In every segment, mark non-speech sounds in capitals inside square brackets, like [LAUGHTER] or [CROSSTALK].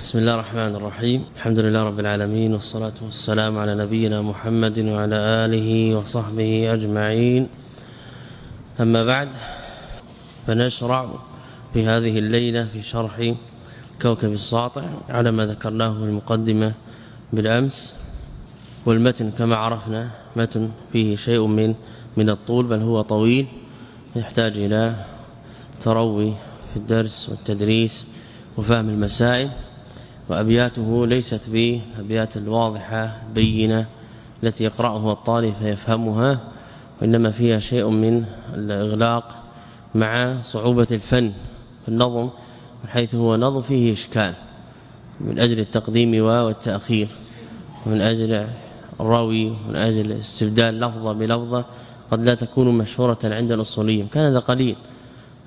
بسم الله الرحمن الرحيم. الحمد لله رب العالمين والصلاة والسلام على نبينا محمد وعلى آله وصحبه أجمعين. أما بعد فنشرع في هذه الليلة في شرح كوكب الساطع على ما ذكرناه في المقدمة بالأمس. والمتن كما عرفنا متن فيه شيء من من الطول بل هو طويل يحتاج إلى تروي في الدرس والتدريس وفهم المسائل. وأبياته ليست بالابيات الواضحة بينة التي يقرأها الطالب فيفهمها وإنما فيها شيء من الإغلاق مع صعوبة الفن النظم من حيث هو نظم فيه إشكال من أجل التقديم والتأخير ومن أجل الراوي ومن أجل استبدال لفظة بلفظة قد لا تكون مشهورة عند الأصوليين كان هذا قليل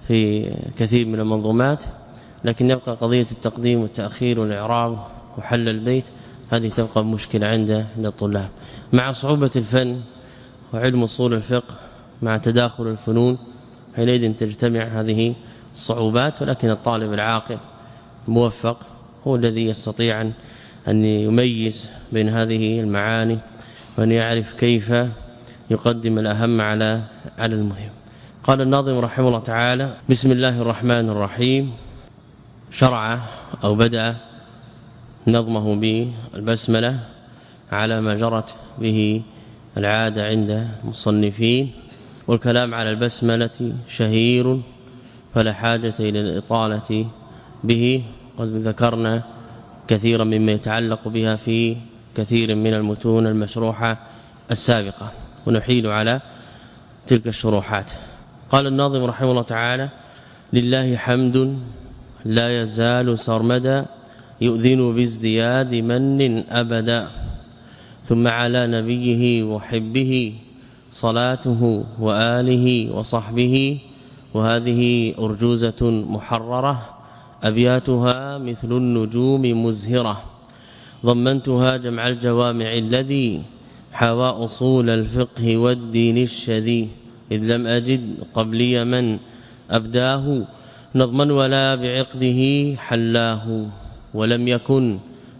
في كثير من المنظومات. لكن يبقى قضية التقديم والتأخير والإعراب وحل البيت هذه تبقى مشكلة عند عند الطلاب. مع صعوبة الفن وعلم أصول الفقه مع تداخل الفنون حينئذ تجتمع هذه الصعوبات ولكن الطالب العاقل الموفق هو الذي يستطيع أن يميز بين هذه المعاني وأن يعرف كيف يقدم الأهم على على المهم. قال الناظم رحمه الله تعالى بسم الله الرحمن الرحيم. شرع أو بدأ نظمه بالبسملة على ما جرت به العادة عند المصنفين والكلام على البسملة شهير فلا حاجة إلى الإطالة به. قد ذكرنا كثيرا مما يتعلق بها في كثير من المتون المشروحة السابقة ونحيل على تلك الشروحات. قال الناظم رحمه الله تعالى لله حمد لا يزال سرمدا يؤذن بازدياد من أبدا ثم على نبيه وحبه صلاته وآله وصحبه. وهذه أرجوزة محررة أبياتها مثل النجوم مزهرة. ضمنتها جمع الجوامع الذي حوى أصول الفقه والدين الشذي إذ لم أجد قبلي من أبداه. نظما ولا بعقده حلاه ولم يكن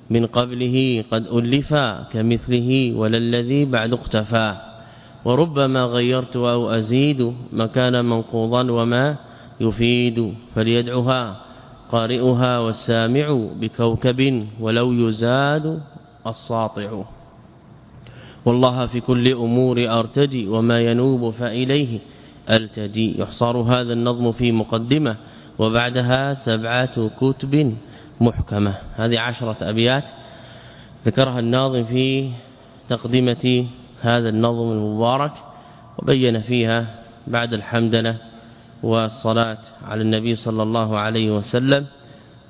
من قبله قد ألف كمثله ولا الذي بعد اقتفى. وربما غيرت أو أزيد مكان منقوضا وما يفيد فليدعها قارئها والسامع بكوكب ولو يزاد الساطع. والله في كل أمور أرتجي وما ينوب فإليه التجي يحصر هذا النظم في مقدمة وبعدها سبعة كتب محكمة. هذه عشرة أبيات ذكرها الناظم في تقدمة هذا النظم المبارك وبين فيها بعد الحمدلة والصلاة على النبي صلى الله عليه وسلم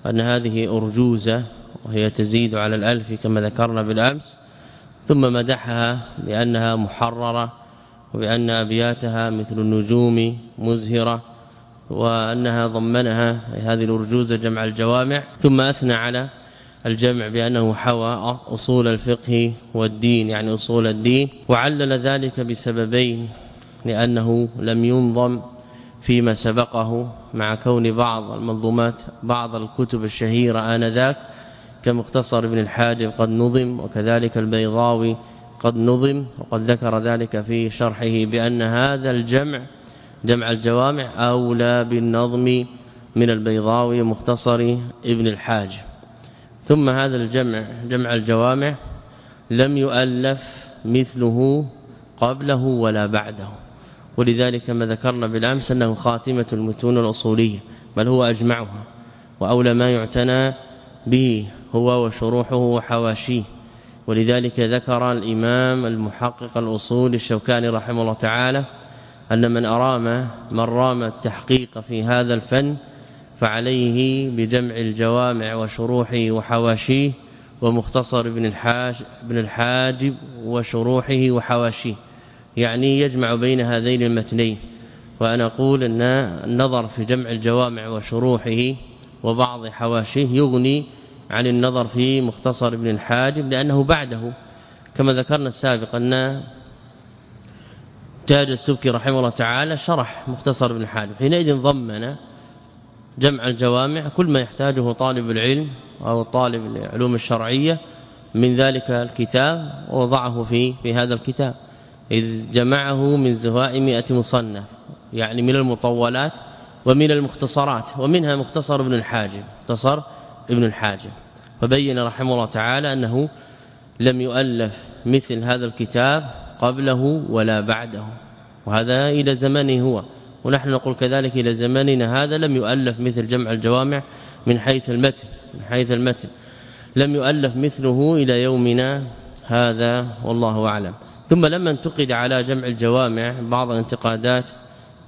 أن هذه أرجوزة وهي تزيد على الألف كما ذكرنا بالأمس ثم مدحها بأنها محررة وبأن أبياتها مثل النجوم مزهرة وأنها ضمنها هذه الارجوزه جمع الجوامع ثم أثنى على الجمع بأنه حوى أصول الفقه والدين يعني أصول الدين وعلل ذلك بسببين لأنه لم ينظم فيما سبقه مع كون بعض المنظومات بعض الكتب الشهيرة آنذاك كمختصر ابن الحاجب قد نظم وكذلك البيضاوي قد نظم وقد ذكر ذلك في شرحه بأن هذا الجمع جمع الجوامع أولى بالنظم من البيضاوي مختصر ابن الحاج. ثم هذا الجمع جمع الجوامع لم يؤلف مثله قبله ولا بعده. ولذلك ما ذكرنا بالأمس أنه خاتمة المتون الأصولية بل هو أجمعها. وأولى ما يعتنى به هو وشروحه وحواشيه. ولذلك ذكر الإمام المحقق الأصول الشوكاني رحمه الله تعالى أن من أرام من رام التحقيق في هذا الفن فعليه بجمع الجوامع وشروحه وحواشيه ومختصر ابن الحاج ابن الحاجب وشروحه وحواشيه. يعني يجمع بين هذين المتنين. وأنا أقول أن النظر في جمع الجوامع وشروحه وبعض حواشيه يغني عن النظر في مختصر ابن الحاجب لأنه بعده. كما ذكرنا السابق ان تاج السبكي رحمه الله تعالى شرح مختصر ابن حالب حينئذ ضمن جمع الجوامع كل ما يحتاجه طالب العلم أو طالب العلوم الشرعية من ذلك الكتاب ووضعه في في هذا الكتاب. إذ جمعه من زهاء 100 مصنف يعني من المطولات ومن المختصرات ومنها مختصر ابن الحاجب مختصر ابن الحاجب. فبين رحمه الله تعالى أنه لم يؤلف مثل هذا الكتاب قبله ولا بعده. وهذا إلى زمنه هو. ونحن نقول كذلك إلى زماننا هذا لم يؤلف مثل جمع الجوامع من حيث المتن من حيث المتن. لم يؤلف مثله إلى يومنا هذا والله أعلم. ثم لما انتقد على جمع الجوامع بعض الانتقادات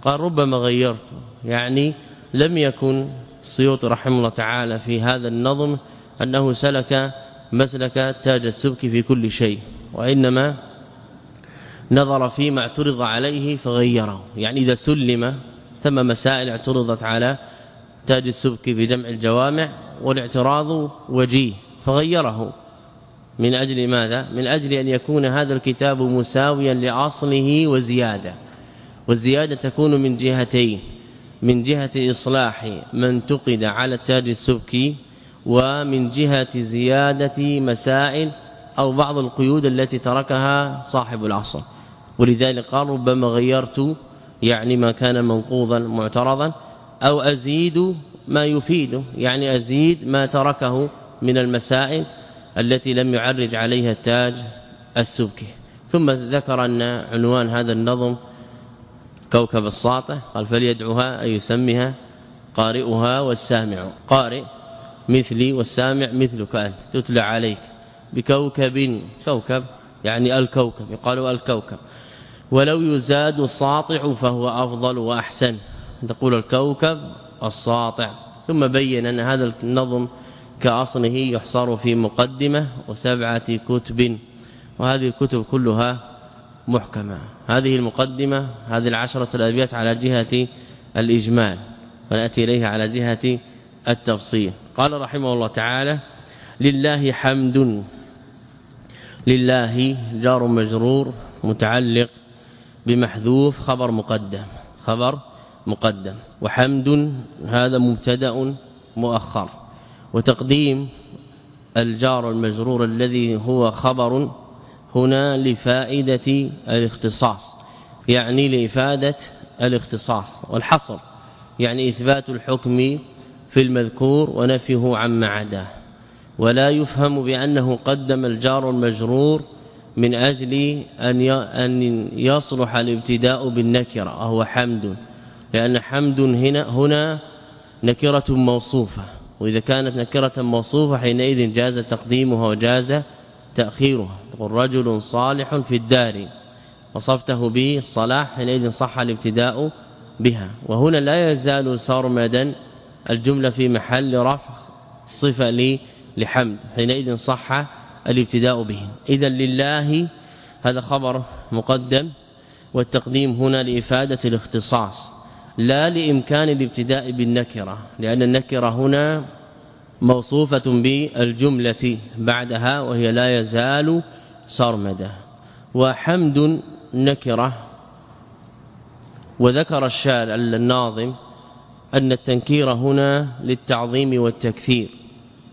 قال ربما غيرت. يعني لم يكن السيوطي رحمه الله تعالى في هذا النظم أنه سلك مسلك تاج السبك في كل شيء وإنما نظر فيما اعترض عليه فغيره. يعني إذا سلم ثم مسائل اعترضت على تاج السبك بجمع الجوامع والاعتراض وجيه فغيره. من أجل ماذا؟ من أجل أن يكون هذا الكتاب مساويا لأصله وزيادة. والزيادة تكون من جهتين من جهة إصلاح من تقد على التاج السبكي ومن جهة زيادة مسائل أو بعض القيود التي تركها صاحب العصر ولذلك قال ربما غيرت يعني ما كان منقوضا معترضا أو أزيد ما يفيد يعني أزيد ما تركه من المسائل التي لم يعرج عليها التاج السبكي. ثم ذكر أن عنوان هذا النظم كوكب الساطع قال فليدعوها أي يسميها قارئها والسامع. قارئ مثلي والسامع مثلك أنت تتلى عليك بكوكب كوكب يعني الكوكب يقال الكوكب. ولو يزاد الساطع فهو أفضل وأحسن. تقول الكوكب الساطع. ثم بين أن هذا النظم كأصله يحصر في مقدمة وسبعة كتب. وهذه الكتب كلها محكمة. هذه المقدمة هذه العشرة الأبيات على جهة الإجمال. ونأتي إليها على جهة التفصيل. قال رحمه الله تعالى لله حمد. لله جار مجرور متعلق بمحذوف خبر مقدم خبر مقدم. وحمد هذا مبتدأ مؤخر. وتقديم الجار المجرور الذي هو خبر هنا لفائدة الاختصاص يعني لإفادة الاختصاص والحصر يعني إثبات الحكم في المذكور ونفيه عما عداه. ولا يفهم بأنه قدم الجار المجرور من أجل أن أن يصلح الابتداء بالنكرة وهو حمد. لأن حمد هنا هنا نكرة موصوفة. وإذا كانت نكرة موصوفة حينئذ جاز تقديمها وجاز تأخيرها. تقول رجل صالح في الدار وصفته بالصلاح حينئذ صح الابتداء بها. وهنا لا يزال سرمدا الجملة في محل رفع صفة لحمد. حينئذ صح الابتداء به اذا لله هذا خبر مقدم والتقديم هنا لإفادة الاختصاص لا لإمكان الابتداء بالنكرة لأن النكرة هنا موصوفة بالجملة بعدها وهي لا يزال سرمدا وحمد نكرة وذكر الشال الناظم أن التنكير هنا للتعظيم والتكثير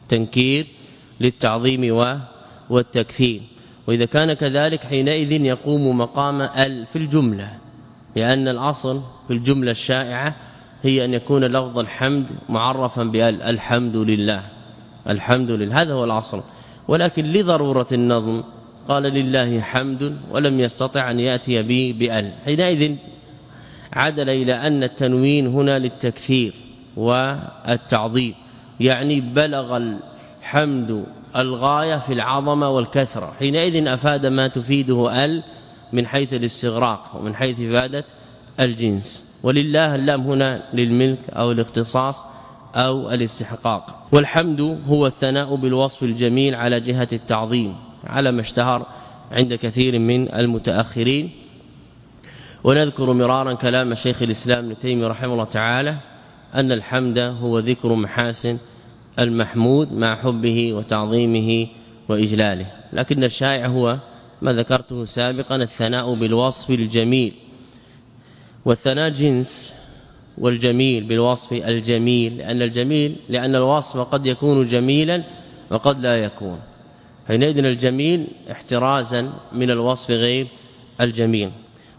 تنكير للتعظيم وإذا كان كذلك حينئذ يقوم مقام ال في الجملة لأن الأصل في الجملة الشائعة هي أن يكون لفظ الحمد معرفا بأل الحمد لله. الحمد لله هذا هو الأصل. ولكن لضرورة النظم قال لله حمد ولم يستطع أن يأتي به بأل. حينئذ عدل إلى أن التنوين هنا للتكثير والتعظيم يعني بلغ الحمد الغاية في العظمة والكثرة. حينئذ أفاد ما تفيده ال من حيث الاستغراق ومن حيث إفادة الجنس. ولله اللام هنا للملك أو الاختصاص أو الاستحقاق. والحمد هو الثناء بالوصف الجميل على جهة التعظيم على ما اشتهر عند كثير من المتأخرين. ونذكر مرارا كلام شيخ الإسلام ابن تيمية رحمه الله تعالى أن الحمد هو ذكر محاسن المحمود مع حبه وتعظيمه وإجلاله. لكن الشائع هو ما ذكرته سابقا الثناء بالوصف الجميل. والثناء جنس والجميل بالوصف الجميل. لأن الجميل لأن الوصف قد يكون جميلا وقد لا يكون. حينئذ الجميل احترازا من الوصف غير الجميل.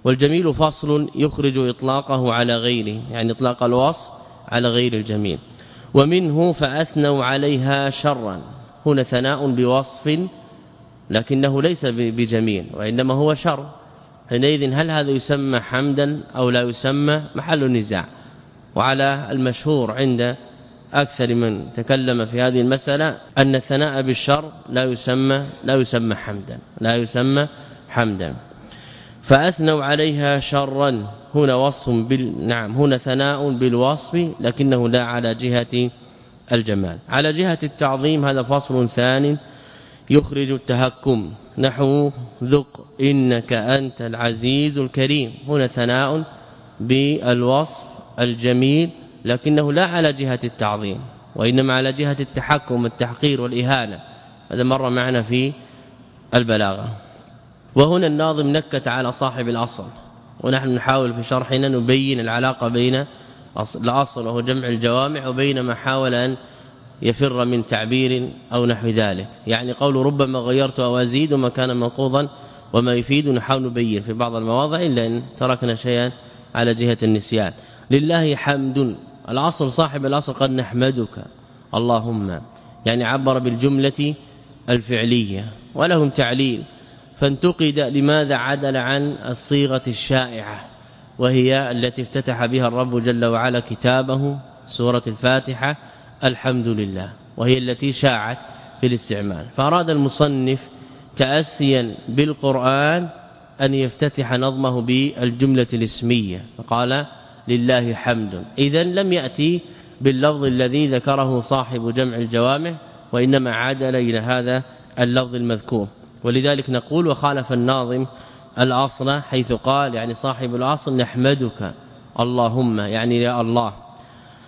والجميل فصل يخرج إطلاقه على غيره يعني إطلاق الوصف على غير الجميل. ومنه فأثنوا عليها شرا. هنا ثناء بوصف لكنه ليس بجميل وإنما هو شر. حينئذ هل هذا يسمى حمدا أو لا يسمى؟ محل النزاع وعلى المشهور عند أكثر من تكلم في هذه المسألة أن الثناء بالشر لا يسمى لا يسمى حمدا لا يسمى حمدا. فأثنوا عليها شرا. هنا وصف بال نعم هنا ثناء بالوصف لكنه لا على جهة الجمال. على جهة التعظيم هذا فصل ثاني يخرج التهكم. نحو ذق إنك أنت العزيز الكريم. هنا ثناء بالوصف الجميل لكنه لا على جهة التعظيم وإنما على جهة التحكم والتحقير والإهانة. هذا مر معنا في البلاغة. وهنا الناظم نكت على صاحب الأصل ونحن نحاول في شرحنا نبين العلاقة بين الأصل وهو جمع الجوامع وبين ما حاول أن يفر من تعبير أو نحو ذلك. يعني قول ربما غيرت أو أزيد ما كان منقوضا وما يفيد نحاول نبين في بعض المواضع إلا إن تركنا شيئا على جهة النسيان. لله حمد. الأصل صاحب الأصل قد نحمدك. اللهم يعني عبر بالجملة الفعلية ولهم تعليل. فانتقد لماذا عدل عن الصيغة الشائعة وهي التي افتتح بها الرب جل وعلا كتابه سورة الفاتحة الحمد لله وهي التي شاعت في الاستعمال. فأراد المصنف تاسيا بالقرآن أن يفتتح نظمه بالجملة الاسمية فقال لله حمد. اذا لم يأتي باللفظ الذي ذكره صاحب جمع الجوامع وإنما عدل إلى هذا اللفظ المذكور. ولذلك نقول وخالف الناظم الأصل حيث قال يعني صاحب الأصل نحمدك اللهم يعني يا الله.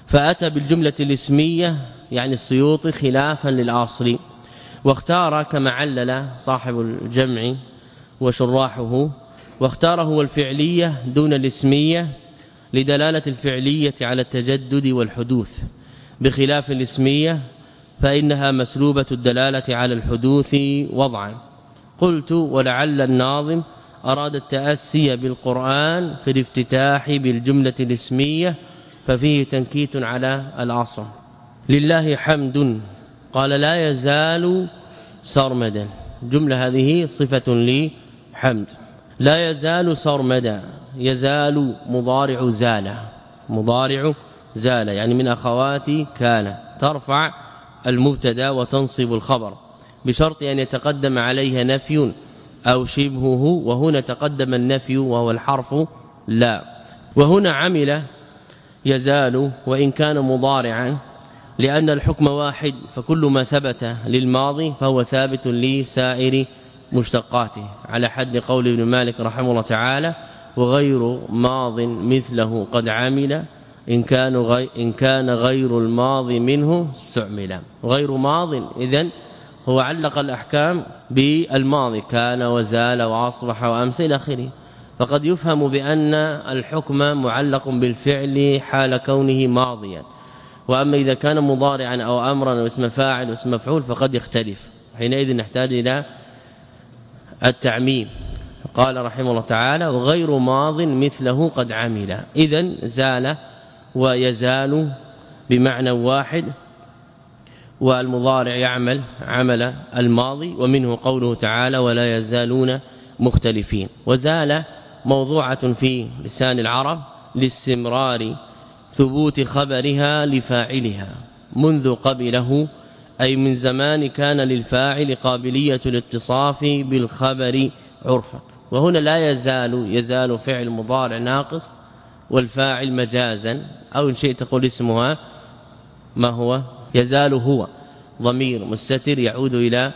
فأتى بالجملة الاسمية يعني السيوط خلافا للأصل. واختار كما علل صاحب الجمع وشراحه. واختاره هو الفعلية دون الاسمية لدلالة الفعلية على التجدد والحدوث. بخلاف الاسمية فإنها مسلوبة الدلالة على الحدوث وضعا. قلت ولعل الناظم أراد التأسي بالقرآن في الافتتاح بالجملة الاسمية ففيه تنكيت على العصر. لله حمد. قال لا يزال سرمدا. جملة هذه صفة لحمد لا يزال سرمدا. يزال مضارع زال. مضارع زال يعني من أخواتي كان. ترفع المبتدأ وتنصب الخبر. بشرط أن يتقدم عليها نفي أو شبهه وهنا تقدم النفي وهو الحرف لا. وهنا عمل يزال وإن كان مضارعا لأن الحكم واحد فكل ما ثبت للماضي فهو ثابت لسائر مشتقاته. على حد قول ابن مالك رحمه الله تعالى وغير ماض مثله قد عمل إن كان غير إن كان غير الماضي منه استعمل غير ماض اذا هو علق الأحكام بالماضي كان وزال وأصبح وأمس إلى آخره. فقد يفهم بأن الحكم معلق بالفعل حال كونه ماضيا. وأما إذا كان مضارعا أو امرا أو اسم فاعل واسم مفعول فقد يختلف. حينئذ نحتاج إلى التعميم. قال رحمه الله تعالى وغير ماض مثله قد عمل. اذا زال ويزال بمعنى واحد والمضارع يعمل عمل الماضي ومنه قوله تعالى ولا يزالون مختلفين. وزال موضوعة في لسان العرب لاستمرار ثبوت خبرها لفاعلها منذ قبله أي من زمان كان للفاعل قابلية الاتصاف بالخبر عرفا. وهنا لا يزال يزال فعل مضارع ناقص والفاعل مجازا أو شئت تقول اسمها ما هو؟ يزال هو ضمير مستتر يعود إلى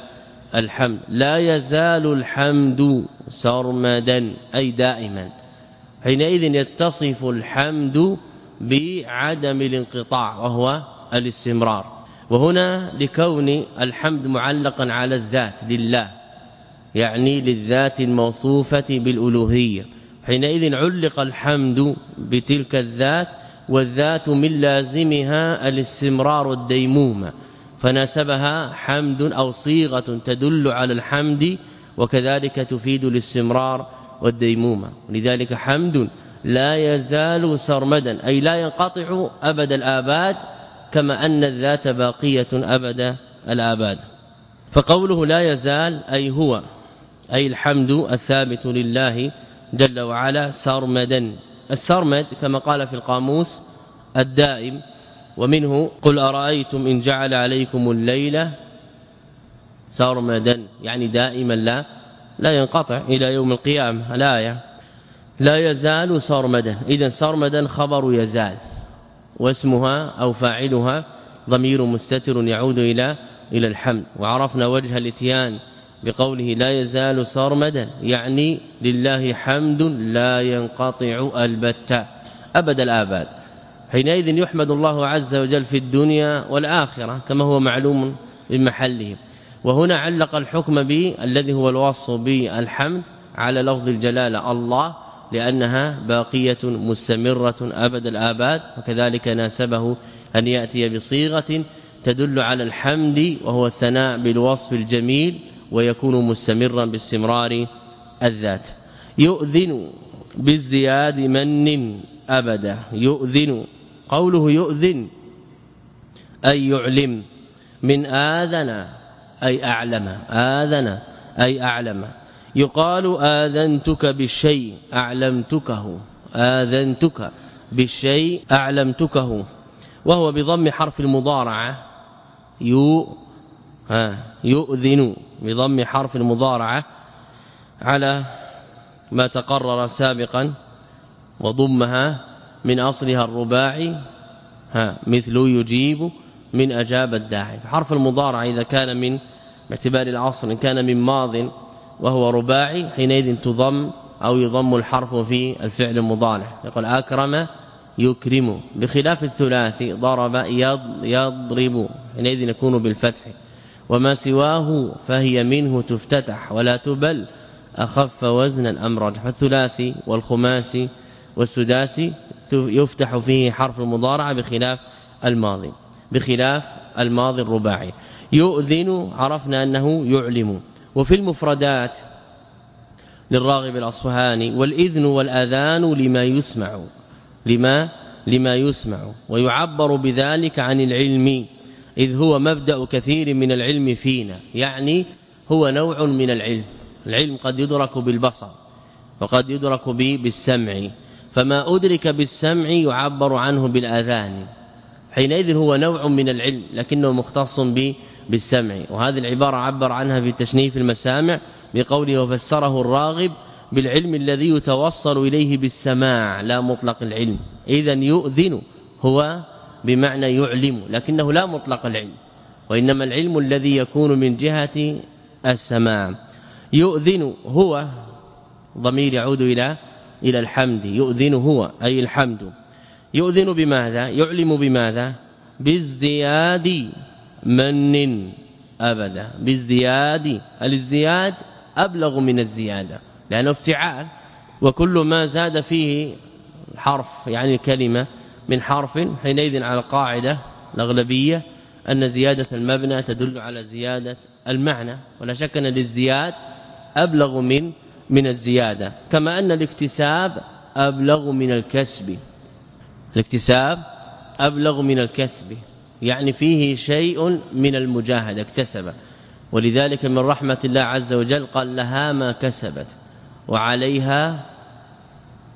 الحمد. لا يزال الحمد سرمدا أي دائما. حينئذ يتصف الحمد بعدم الانقطاع وهو الاستمرار. وهنا لكون الحمد معلقا على الذات لله. يعني للذات الموصوفة بالألوهية. حينئذ علق الحمد بتلك الذات والذات من لازمها الاستمرار الديمومه فناسبها حمد أو صيغة تدل على الحمد وكذلك تفيد الاستمرار والديمومه ولذلك حمد لا يزال سرمدا أي لا ينقطع أبد الآباد كما أن الذات باقية أبد الآباد. فقوله لا يزال أي هو أي الحمد الثابت لله جل وعلا سرمدا. السرمد كما قال في القاموس الدائم ومنه قل أرأيتم إن جعل عليكم الليل سرمدا؟ يعني دائما لا لا ينقطع إلى يوم القيامة الآية. لا يزال سرمدا إذا سرمدا خبر يزال واسمها أو فاعلها ضمير مستتر يعود إلى إلى الحمد. وعرفنا وجه الإتيان بقوله لا يزال سرمدا يعني لله حمد لا ينقطع البتة. أبد الآباد. حينئذ يحمد الله عز وجل في الدنيا والآخرة كما هو معلوم بمحله وهنا علق الحكم به الذي هو الوصف بالحمد على لفظ الجلاله الله لأنها باقية مستمرة أبد الآباد. وكذلك ناسبه أن يأتي بصيغة تدل على الحمد وهو الثناء بالوصف الجميل ويكون مستمرا باستمرار الذات. يؤذن بازدياد من أبدا. يؤذن. قوله يؤذن أي يعلم. من آذن أي أعلم. آذن أي أعلم. يقال آذنتك بالشيء أعلمتكه. آذنتك بالشيء أعلمتكه. وهو بضم حرف المضارعة. ها يؤذن بضم حرف المضارعة على ما تقرر سابقا وضمها من أصلها الرباعي ها مثل يجيب من أجاب الداعي. حرف المضارع إذا كان من باعتبار العصر إن كان من ماض وهو رباعي حينئذ تضم أو يضم الحرف في الفعل المضارع. يقول أكرم يكرم بخلاف الثلاثي ضرب يضرب حينئذ يكون بالفتح. وما سواه فهي منه تفتتح ولا تبل. أخف وزنا امرج فالثلاثي والخماسي والسداسي يفتح فيه حرف المضارعة بخلاف الماضي بخلاف الماضي الرباعي. يؤذن عرفنا أنه يعلم. وفي المفردات للراغب الأصفهاني والإذن والآذان لما يسمع لما لما يسمع. ويعبر بذلك عن العلم إذ هو مبدأ كثير من العلم فينا يعني هو نوع من العلم. العلم قد يدرك بالبصر وقد يدرك به بالسمع فما أدرك بالسمع يعبر عنه بالآذان. حينئذ هو نوع من العلم لكنه مختص به بالسمع. وهذه العبارة عبر عنها في تشنيف المسامع بقوله وفسره الراغب بالعلم الذي يتوصل إليه بالسماع لا مطلق العلم. اذا يؤذن هو بمعنى يعلم لكنه لا مطلق العلم وإنما العلم الذي يكون من جهة السماع يؤذن هو ضمير يعود إلى إلى الحمد يؤذن هو أي الحمد. يؤذن بماذا؟ يعلم بماذا؟ بازدياد من أبدا. بازدياد الازدياد أبلغ من الزيادة لأنه افتعال وكل ما زاد فيه حرف يعني كلمه من حرف حينئذ على القاعدة الأغلبية أن زيادة المبنى تدل على زيادة المعنى ولا شك أن الازدياد أبلغ من من الزيادة كما أن الاكتساب أبلغ من الكسب. الاكتساب أبلغ من الكسب يعني فيه شيء من المجاهدة اكتسب. ولذلك من رحمة الله عز وجل قال لها ما كسبت وعليها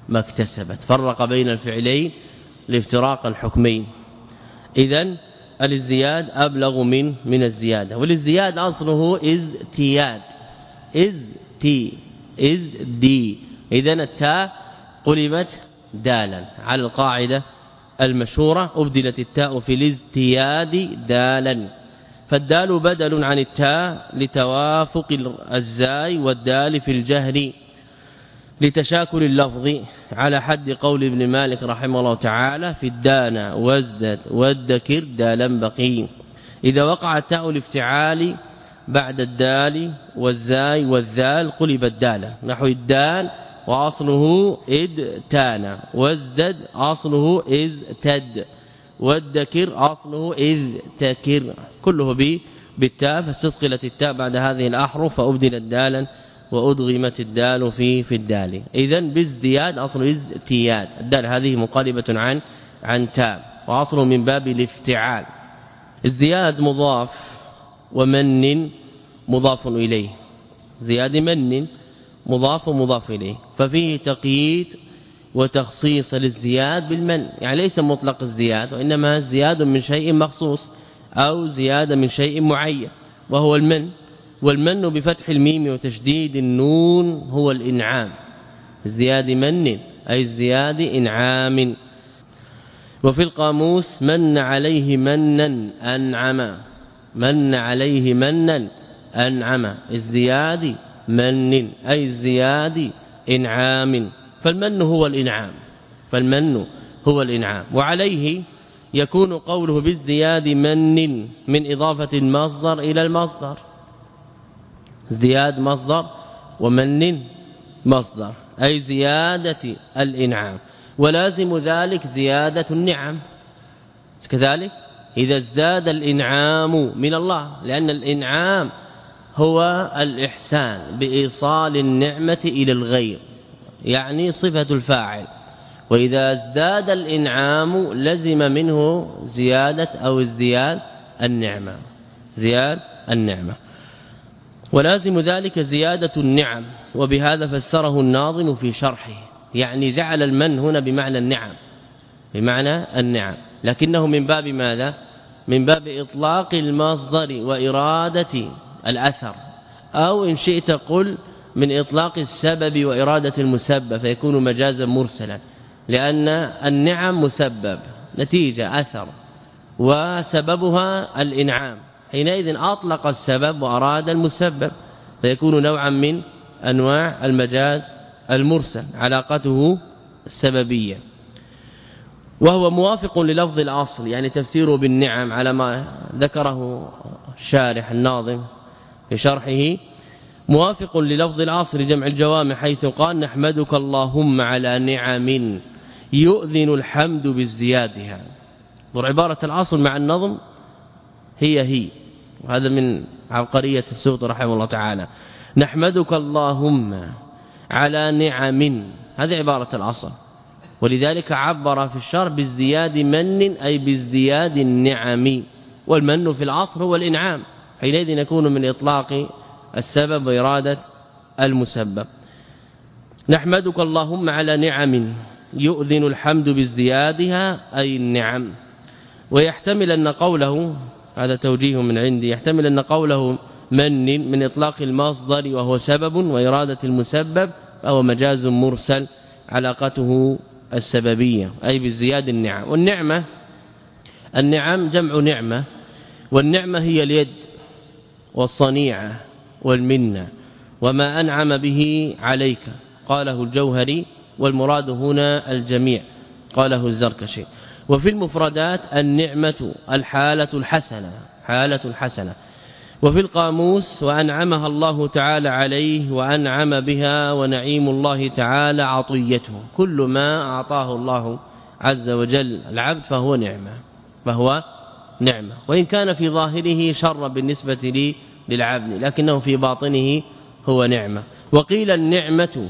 ما اكتسبت. فرق بين الفعلين لافتراق الحكمين. اذا الازدياد أبلغ من من الزيادة. والازدياد أصله ازتياد. از تي از دي اذا التاء قلبت دالا على القاعدة المشهورة. أبدلت التاء في الازدياد دالا. فالدال بدل عن التاء لتوافق الزاي والدال في الجهر. لتشاكل اللفظ على حد قول ابن مالك رحمه الله تعالى في الدانا وازدد والذكر دالا بقي. إذا وقع التاء الافتعال بعد الدال والزاي والذال قلب الداله نحو الدال وأصله ادتان وازدد أصله ازتد والذكر أصله إذ تكر. كله ب بالتاء فاستثقلت التاء بعد هذه الأحرف فأبدلت دالا وأدغمت الدال في في الدال. اذا بازدياد أصل ازدياد. الدال هذه مقالبه عن عن تاء واصله من باب الافتعال. ازدياد مضاف ومن مضاف إليه. زياد من مضاف مضاف إليه. ففيه تقييد وتخصيص الازدياد بالمن. يعني ليس مطلق ازدياد وإنما زياد من شيء مخصوص أو زيادة من شيء معين وهو المن. والمن بفتح الميم وتشديد النون هو الإنعام. ازدياد من؟ أي ازدياد إنعام. وفي القاموس من عليه منا أنعم. من عليه منا أنعم. ازدياد من؟ أي ازدياد إنعام. فالمن هو الإنعام. فالمن هو الإنعام. وعليه يكون قوله بالزياد من؟ من إضافة المصدر إلى المصدر. ازدياد مصدر ومن مصدر أي زيادة الإنعام. ولازم ذلك زيادة النعم. كذلك؟ إذا ازداد الإنعام من الله لأن الإنعام هو الإحسان بإيصال النعمة إلى الغير يعني صفة الفاعل. وإذا ازداد الإنعام لزم منه زيادة أو ازدياد النعمة. زياد النعمة. ولازم ذلك زيادة النعم وبهذا فسره الناظم في شرحه. يعني جعل المن هنا بمعنى النعم بمعنى النعم. لكنه من باب ماذا؟ من باب إطلاق المصدر وإرادة الأثر. أو إن شئت قل من إطلاق السبب وإرادة المسبب فيكون مجازا مرسلا. لأن النعم مسبب نتيجة أثر وسببها الإنعام. حينئذ أطلق السبب وأراد المسبب فيكون نوعا من أنواع المجاز المرسل علاقته السببية. وهو موافق للفظ الأصل يعني تفسيره بالنعم على ما ذكره الشارح الناظم في شرحه. موافق للفظ العصر جمع الجوامع حيث قال نحمدك اللهم على نعم يؤذن الحمد بازديادها. ضر عبارة العصر مع النظم هي هي. وهذا من عبقرية السوط رحمه الله تعالى. نحمدك اللهم على نعم. هذه عبارة العصر ولذلك عبر في الشرع بازدياد من أي بازدياد النعم. والمن في العصر هو الإنعام. حينئذ يكون من إطلاق السبب وإرادة المسبب. نحمدك اللهم على نعم. يؤذن الحمد بازديادها أي النعم. ويحتمل أن قوله هذا توجيه من عندي. يحتمل أن قوله من من إطلاق المصدر وهو سبب وإرادة المسبب فهو مجاز مرسل علاقته السببية أي بزياد النعم. والنعمة النعم جمع نعمة والنعمة هي اليد والصنيعة والمنة وما أنعم به عليك. قاله الجوهري والمراد هنا الجميع. قاله الزركشي. وفي المفردات النعمة الحالة الحسنة حالة حسنة وفي القاموس وأنعمها الله تعالى عليه وأنعم بها ونعيم الله تعالى عطيته. كل ما أعطاه الله عز وجل. العبد فهو نعمة فهو نعمة. وإن كان في ظاهره شر بالنسبة لي للعبد لكنه في باطنه هو نعمة. وقيل النعمة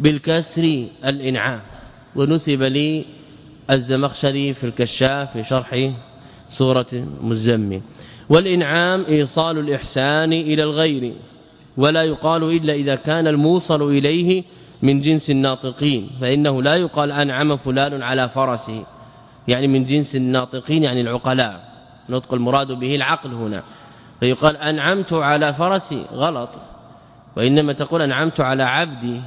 بالكسر الإنعام. ونسب لي الزمخشري في الكشاف في شرح سورة مزمل. والإنعام إيصال الإحسان إلى الغير ولا يقال إلا إذا كان الموصل إليه من جنس الناطقين فإنه لا يقال أنعم فلان على فرسه. يعني من جنس الناطقين يعني العقلاء. نطق المراد به العقل هنا. فيقال أنعمت على فرسي غلط. وإنما تقول أنعمت على عبدي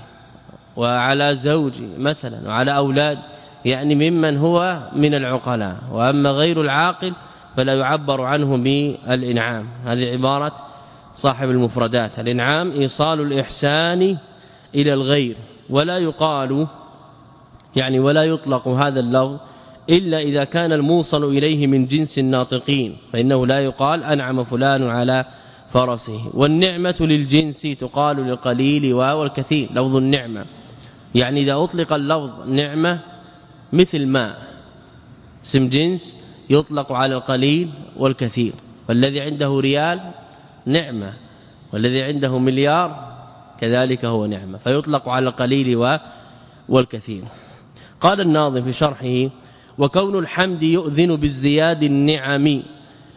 وعلى زوجي مثلا وعلى أولاد. يعني ممن هو من العقلاء وأما غير العاقل فلا يعبر عنه بالإنعام. هذه عبارة صاحب المفردات. الإنعام إيصال الإحسان إلى الغير ولا يقال يعني ولا يطلق هذا اللفظ إلا إذا كان الموصل إليه من جنس الناطقين فإنه لا يقال أنعم فلان على فرسه. والنعمة للجنس تقال للقليل والكثير لفظ النعمة. يعني إذا أطلق اللفظ نعمة مثل ما اسم جنس يطلق على القليل والكثير. والذي عنده ريال نعمة والذي عنده مليار كذلك هو نعمة فيطلق على القليل والكثير. قال الناظم في شرحه وكون الحمد يؤذن بازدياد النعم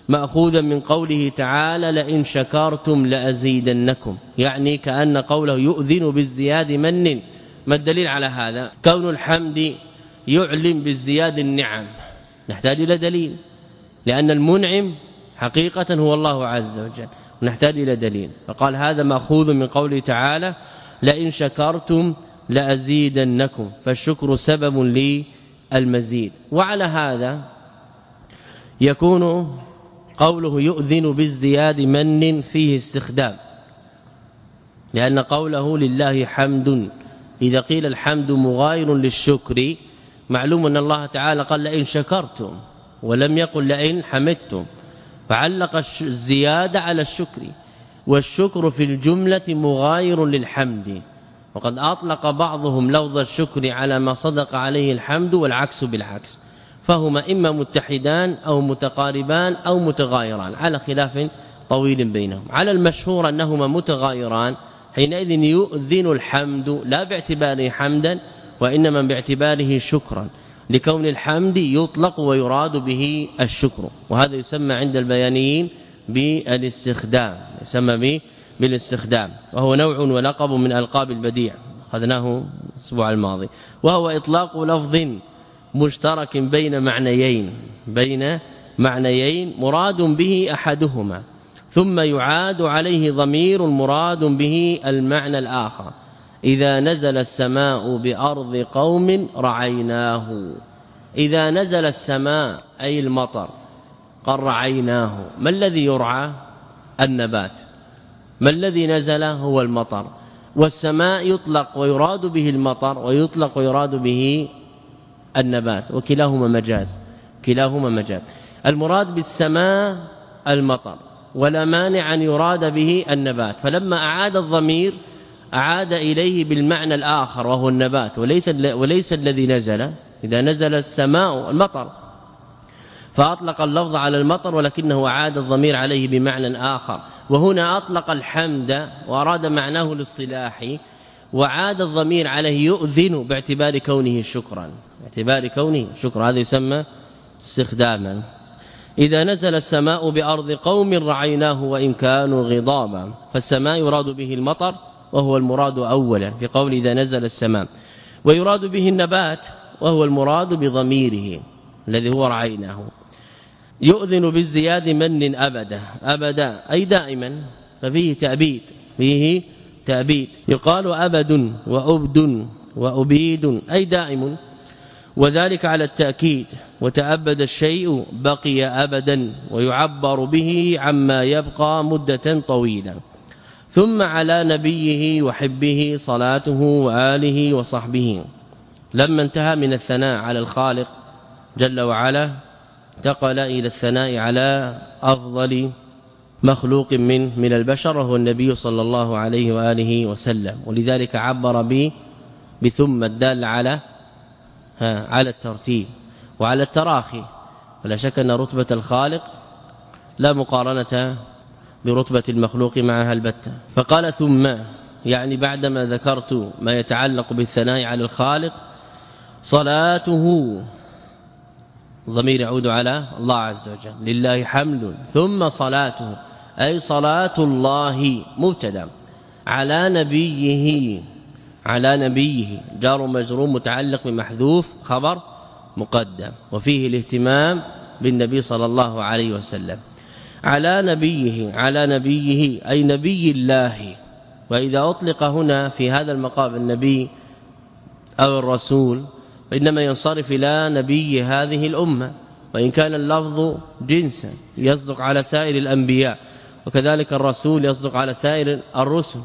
مأخوذا من قوله تعالى لئن شكرتم لأزيدنكم يعني كأن قوله يؤذن بازدياد من؟ ما الدليل على هذا؟ كون الحمد يعلم بازدياد النعم. نحتاج إلى دليل. لأن المنعم حقيقة هو الله عز وجل. ونحتاج إلى دليل. فقال هذا مأخوذ من قوله تعالى لئن شكرتم لأزيدنكم فالشكر سبب للمزيد. وعلى هذا يكون قوله يؤذن بازدياد من فيه استخدام. لأن قوله لله حمد إذا قيل الحمد مغاير للشكر معلوم أن الله تعالى قال لئن شكرتم ولم يقل لئن حمدتم. فعلق الزيادة على الشكر والشكر في الجملة مغاير للحمد. وقد أطلق بعضهم لفظ الشكر على ما صدق عليه الحمد والعكس بالعكس. فهما إما متحدان أو متقاربان أو متغايران على خلاف طويل بينهم. على المشهور أنهما متغايران حينئذ يؤذن الحمد لا باعتباره حمدا وإنما باعتباره شكرا لكون الحمد يطلق ويراد به الشكر. وهذا يسمى عند البيانيين بالاستخدام يسمى به بالاستخدام. وهو نوع ولقب من ألقاب البديع أخذناه الأسبوع الماضي. وهو إطلاق لفظ مشترك بين معنيين بين معنيين مراد به أحدهما ثم يعاد عليه ضمير مراد به المعنى الآخر. إذا نزل السماء بأرض قوم رعيناه. إذا نزل السماء أي المطر قال رعيناه. ما الذي يرعى؟ النبات. ما الذي نزل؟ هو المطر. والسماء يطلق ويراد به المطر ويطلق ويراد به النبات وكلاهما مجاز. كلاهما مجاز. المراد بالسماء المطر ولا مانع أن يراد به النبات. فلما أعاد الضمير اعاد إليه بالمعنى الآخر وهو النبات وليس وليس الذي نزل. إذا نزل السماء المطر. فأطلق اللفظ على المطر ولكنه عاد الضمير عليه بمعنى آخر. وهنا أطلق الحمد وأراد معناه للصلاح وعاد الضمير عليه يؤذن باعتبار كونه شكرا. باعتبار كونه شكرا هذا يسمى استخداما. إذا نزل السماء بأرض قوم رعيناه وإن كانوا غضابا. فالسماء يراد به المطر وهو المراد اولا في قول إذا نزل السماء. ويراد به النبات وهو المراد بضميره الذي هو رعيناه. يؤذن بالزياد من أبدا أبدا أي دائما ففيه تأبيد فيه تأبيد. يقال أبد وأبد وأبيد أي دائم. وذلك على التأكيد وتأبد الشيء بقي ابدا ويعبر به عما يبقى مدة طويلة. ثم على نبيه وحبه صلاته وآله وصحبه. لما انتهى من الثناء على الخالق جل وعلا انتقل إلى الثناء على أفضل مخلوق من من البشر وهو النبي صلى الله عليه وآله وسلم. ولذلك عبر به بثم الدال على على الترتيب وعلى التراخي. ولا شك أن رتبة الخالق لا مقارنة برتبة المخلوق معها البتة. فقال ثم يعني بعدما ذكرت ما يتعلق بالثناء على الخالق صلاته ضمير يعود على الله عز وجل لله حمد ثم صلاته أي صلاة الله مبتدأ على نبيه على نبيه. جار مجرور متعلق بمحذوف خبر مقدم. وفيه الاهتمام بالنبي صلى الله عليه وسلم. على نبيه على نبيه أي نبي الله. وإذا أطلق هنا في هذا المقام النبي أو الرسول فإنما ينصرف إلى نبي هذه الأمة. وإن كان اللفظ جنسا يصدق على سائر الأنبياء. وكذلك الرسول يصدق على سائر الرسل.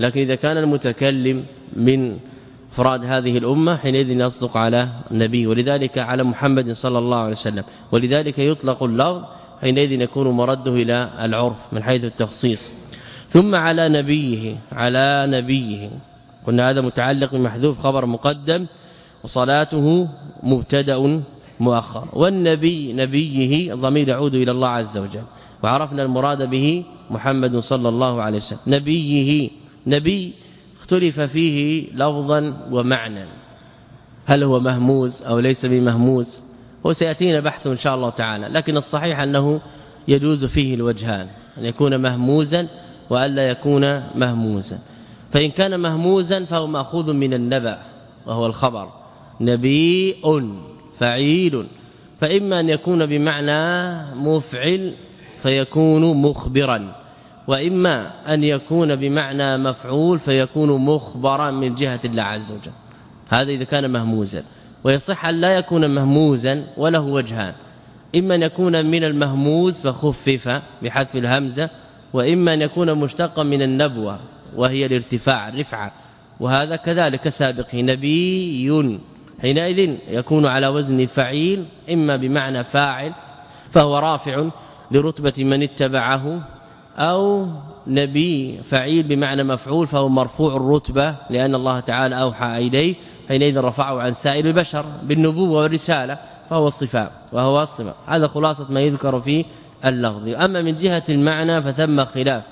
لكن إذا كان المتكلم من افراد هذه الأمة حينئذ يصدق على النبي ولذلك على محمد صلى الله عليه وسلم. ولذلك يطلق اللفظ حينئذ يكون مرده إلى العرف من حيث التخصيص. ثم على نبيه على نبيه. قلنا هذا متعلق بمحذوف خبر مقدم وصلاته مبتدأ مؤخر. والنبي نبيه الضمير يعود إلى الله عز وجل. وعرفنا المراد به محمد صلى الله عليه وسلم. نبيه نبي اختلف فيه لفظا ومعنى هل هو مهموز أو ليس بمهموز؟ وسيأتينا بحث إن شاء الله تعالى لكن الصحيح أنه يجوز فيه الوجهان أن يكون مهموزا والا يكون مهموزا. فإن كان مهموزا فهو مأخوذ من النبأ وهو الخبر. نبيء فعيل. فإما أن يكون بمعنى مفعل فيكون مخبرا وإما أن يكون بمعنى مفعول فيكون مخبرا من جهة الله عز وجل. هذا إذا كان مهموزا. ويصح أن لا يكون مهموزا وله وجهان. إما أن يكون من المهموز فخفف بحذف الهمزة وإما أن يكون مشتقا من النبوة وهي الارتفاع الرفعة. وهذا كذلك سابق نبي حينئذ يكون على وزن فعيل إما بمعنى فاعل فهو رافع لرتبة من اتبعه أو نبي فعيل بمعنى مفعول فهو مرفوع الرتبة لأن الله تعالى أوحى إليه. حينئذ رفعه عن سائر البشر بالنبوة والرسالة فهو الصفاء وهو الصفاء. هذا خلاصة ما يذكر في اللفظ. أما من جهة المعنى فثم خلاف.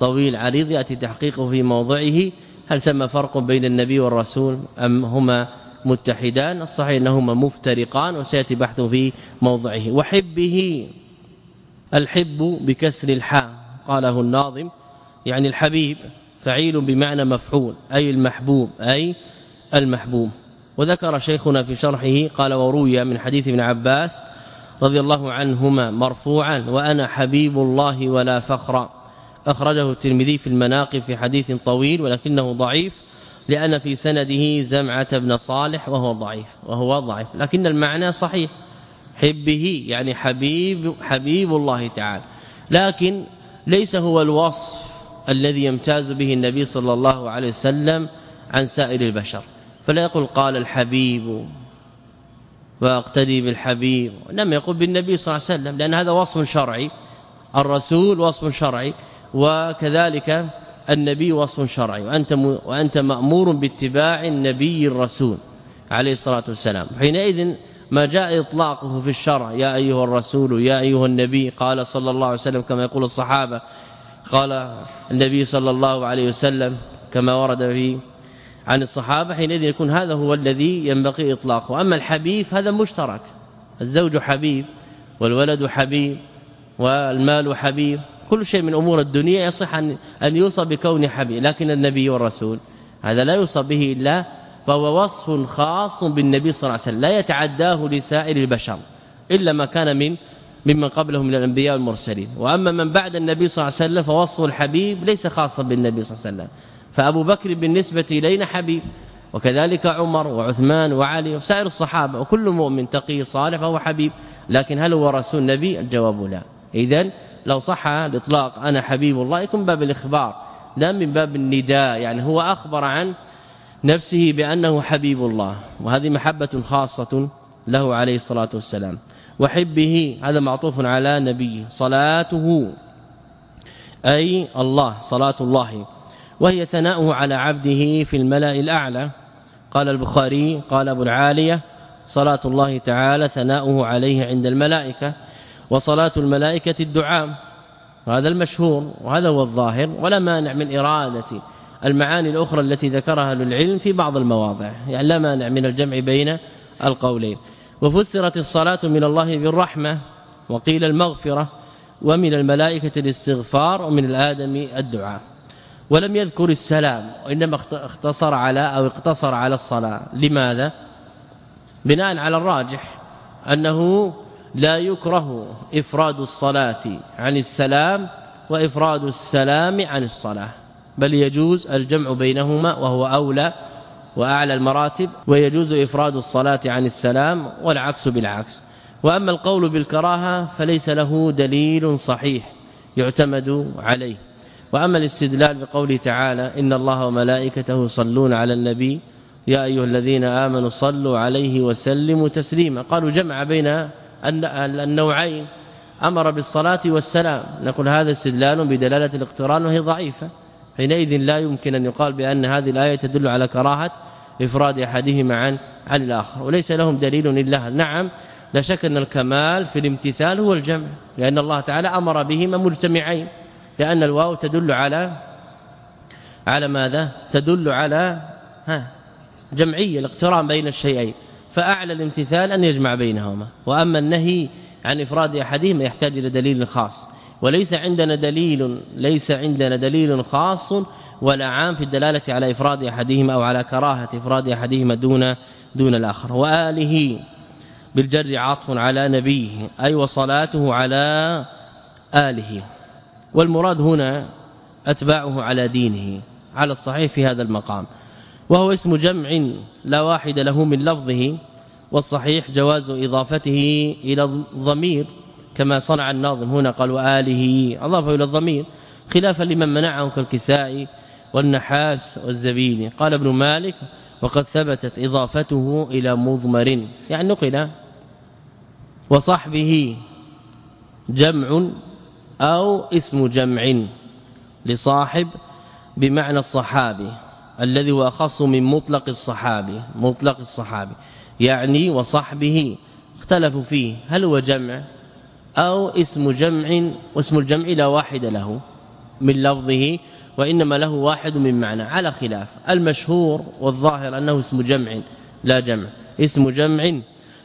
طويل عريض يأتي تحقيقه في موضعه. هل ثم فرق بين النبي والرسول أم هما متحدان؟ الصحيح انهما مفترقان وسيأتي بحثه في موضعه. وحبه الحب بكسر الحاء قاله الناظم. يعني الحبيب فعيل بمعنى مفعول أي المحبوب أي المحبوب. وذكر شيخنا في شرحه قال وروي من حديث ابن عباس رضي الله عنهما مرفوعا وأنا حبيب الله ولا فخر. أخرجه الترمذي في المناقب في حديث طويل ولكنه ضعيف لأن في سنده زمعة بن صالح وهو ضعيف وهو ضعيف. لكن المعنى صحيح. حبه يعني حبيب حبيب الله تعالى. لكن ليس هو الوصف الذي يمتاز به النبي صلى الله عليه وسلم عن سائر البشر. فلا يقول قال الحبيب وأقتدي بالحبيب لم يقل بالنبي صلى الله عليه وسلم لأن هذا وصف شرعي الرسول وصف شرعي وكذلك النبي وصف شرعي وأنت وأنت مأمور باتباع النبي الرسول عليه الصلاة والسلام. حينئذ ما جاء إطلاقه في الشرع يا أيها الرسول يا أيها النبي قال صلى الله عليه وسلم كما يقول الصحابة قال النبي صلى الله عليه وسلم كما ورد في عن الصحابة حينئذ يكون هذا هو الذي ينبغي إطلاقه. أما الحبيب هذا مشترك. الزوج حبيب والولد حبيب والمال حبيب كل شيء من أمور الدنيا يصح أن أن يوصى بكون حبيب لكن النبي والرسول هذا لا يوصى به إلا فهو وصف خاص بالنبي صلى الله عليه وسلم لا يتعداه لسائر البشر إلا ما كان من ممن قبله من الأنبياء والمرسلين. وأما من بعد النبي صلى الله عليه وسلم فوصف الحبيب ليس خاصا بالنبي صلى الله عليه وسلم. فأبو بكر بالنسبة إلينا حبيب وكذلك عمر وعثمان وعلي وسائر الصحابة وكل مؤمن تقي صالح فهو حبيب لكن هل هو رسول نبي الجواب لا. اذا لو صح الإطلاق أنا حبيب الله يكون باب الإخبار لا من باب النداء يعني هو أخبر عن نفسه بأنه حبيب الله وهذه محبة خاصة له عليه الصلاة والسلام. وحبه هذا معطوف على نبيه صلاته أي الله صلاة الله. وهي ثناؤه على عبده في الملأ الأعلى. قال البخاري قال أبو العالية صلاة الله تعالى ثناؤه عليه عند الملائكة وصلاة الملائكة الدعاء. وهذا المشهور وهذا هو الظاهر ولا مانع من إرادة المعاني الأخرى التي ذكرها للعلم في بعض المواضع. يعني لا مانع من الجمع بين القولين. وفسرت الصلاة من الله بالرحمة وقيل المغفرة ومن الملائكة الاستغفار ومن الآدم الدعاء. ولم يذكر السلام وإنما اختصر على أو اقتصر على الصلاة. لماذا؟ بناء على الراجح أنه لا يكره إفراد الصلاة عن السلام وإفراد السلام عن الصلاة بل يجوز الجمع بينهما وهو أولى وأعلى المراتب ويجوز إفراد الصلاة عن السلام والعكس بالعكس. وأما القول بالكراهة فليس له دليل صحيح يعتمد عليه. وأما الاستدلال بقوله تعالى إن الله وملائكته يصلون على النبي يا أيها الذين آمنوا صلوا عليه وسلموا تسليما. قالوا جمع بين النوعين أمر بالصلاة والسلام. نقول هذا استدلال بدلالة الاقتران وهي ضعيفة. حينئذ لا يمكن أن يقال بأن هذه الآية تدل على كراهة إفراد أحدهما عن عن الآخر. وليس لهم دليل إلا نعم لا شك أن الكمال في الامتثال هو الجمع لأن الله تعالى أمر بهما مجتمعين. لأن الواو تدل على على ماذا؟ تدل على ها جمعية الاقتران بين الشيئين. فأعلى الامتثال أن يجمع بينهما. وأما النهي عن إفراد أحدهما يحتاج إلى دليل خاص. وليس عندنا دليل ليس عندنا دليل خاص ولا عام في الدلالة على إفراد أحدهما أو على كراهة إفراد أحدهما دون دون الآخر. وآله بالجر عطف على نبيه أي وصلاته على آله. والمراد هنا أتباعه على دينه على الصحيح في هذا المقام. وهو اسم جمع لا واحد له من لفظه والصحيح جواز إضافته إلى الضمير كما صنع الناظم هنا قال وآله أضافه إلى الضمير خلافا لمن منعه كالكساء والنحاس والزبيني قال ابن مالك وقد ثبتت إضافته إلى مضمر يعني نقل وصحبه جمع أو اسم جمع لصاحب بمعنى الصحابي الذي هو أخص من مطلق الصحابي مطلق الصحابي يعني وصحبه اختلفوا فيه هل هو جمع أو اسم جمع واسم الجمع لا واحد له من لفظه وإنما له واحد من معنى على خلاف. المشهور والظاهر أنه اسم جمع لا جمع اسم جمع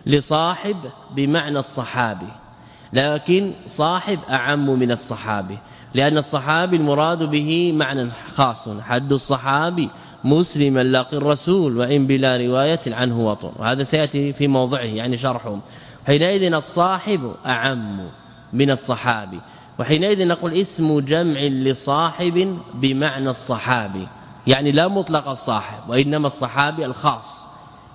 لصاحب بمعنى الصحابي. لكن صاحب أعم من الصحابي لأن الصحابي المراد به معنى خاص حد الصحابي مسلما لاقي الرسول وإن بلا رواية عنه وطن. وهذا سيأتي في موضعه يعني شرحه. حينئذ الصاحب أعم من الصحابي وحينئذ نقول اسم جمع لصاحب بمعنى الصحابي يعني لا مطلق الصاحب وإنما الصحابي الخاص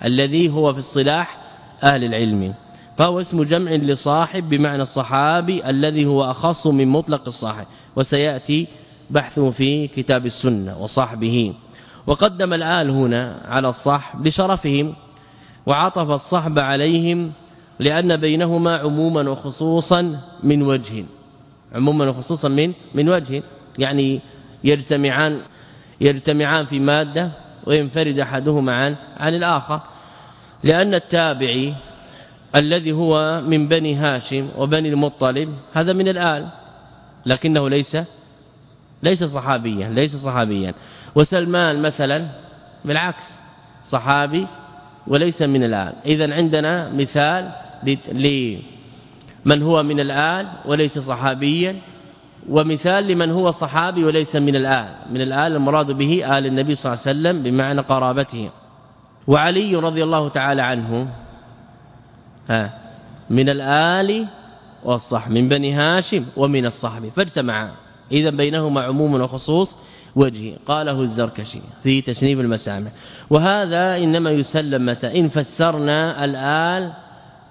الذي هو في الصلاح أهل العلم. فهو اسم جمع لصاحب بمعنى الصحابي الذي هو أخص من مطلق الصاحب وسيأتي بحثه في كتاب السنة وصحبه. وقدم الآل هنا على الصحب لشرفهم وعطف الصحب عليهم لأن بينهما عموما وخصوصا من وجه. عموما وخصوصا من من وجه يعني يجتمعان يجتمعان في مادة وينفرد أحدهما عن عن الآخر. لأن التابعي الذي هو من بني هاشم وبني المطلب هذا من الآل لكنه ليس ليس صحابيا ليس صحابيا. وسلمان مثلا بالعكس صحابي وليس من الآل. اذا عندنا مثال لمن هو من الآل وليس صحابيا ومثال لمن هو صحابي وليس من الآل. من الآل المراد به آل النبي صلى الله عليه وسلم بمعنى قرابته وعلي رضي الله تعالى عنه من الآل والصح من بني هاشم ومن الصحب. فاجتمعا. اذا بينهما عموم وخصوص وجه. قاله الزركشي في تسنيف المسامع. وهذا إنما يسلم متى؟ إن فسرنا الآل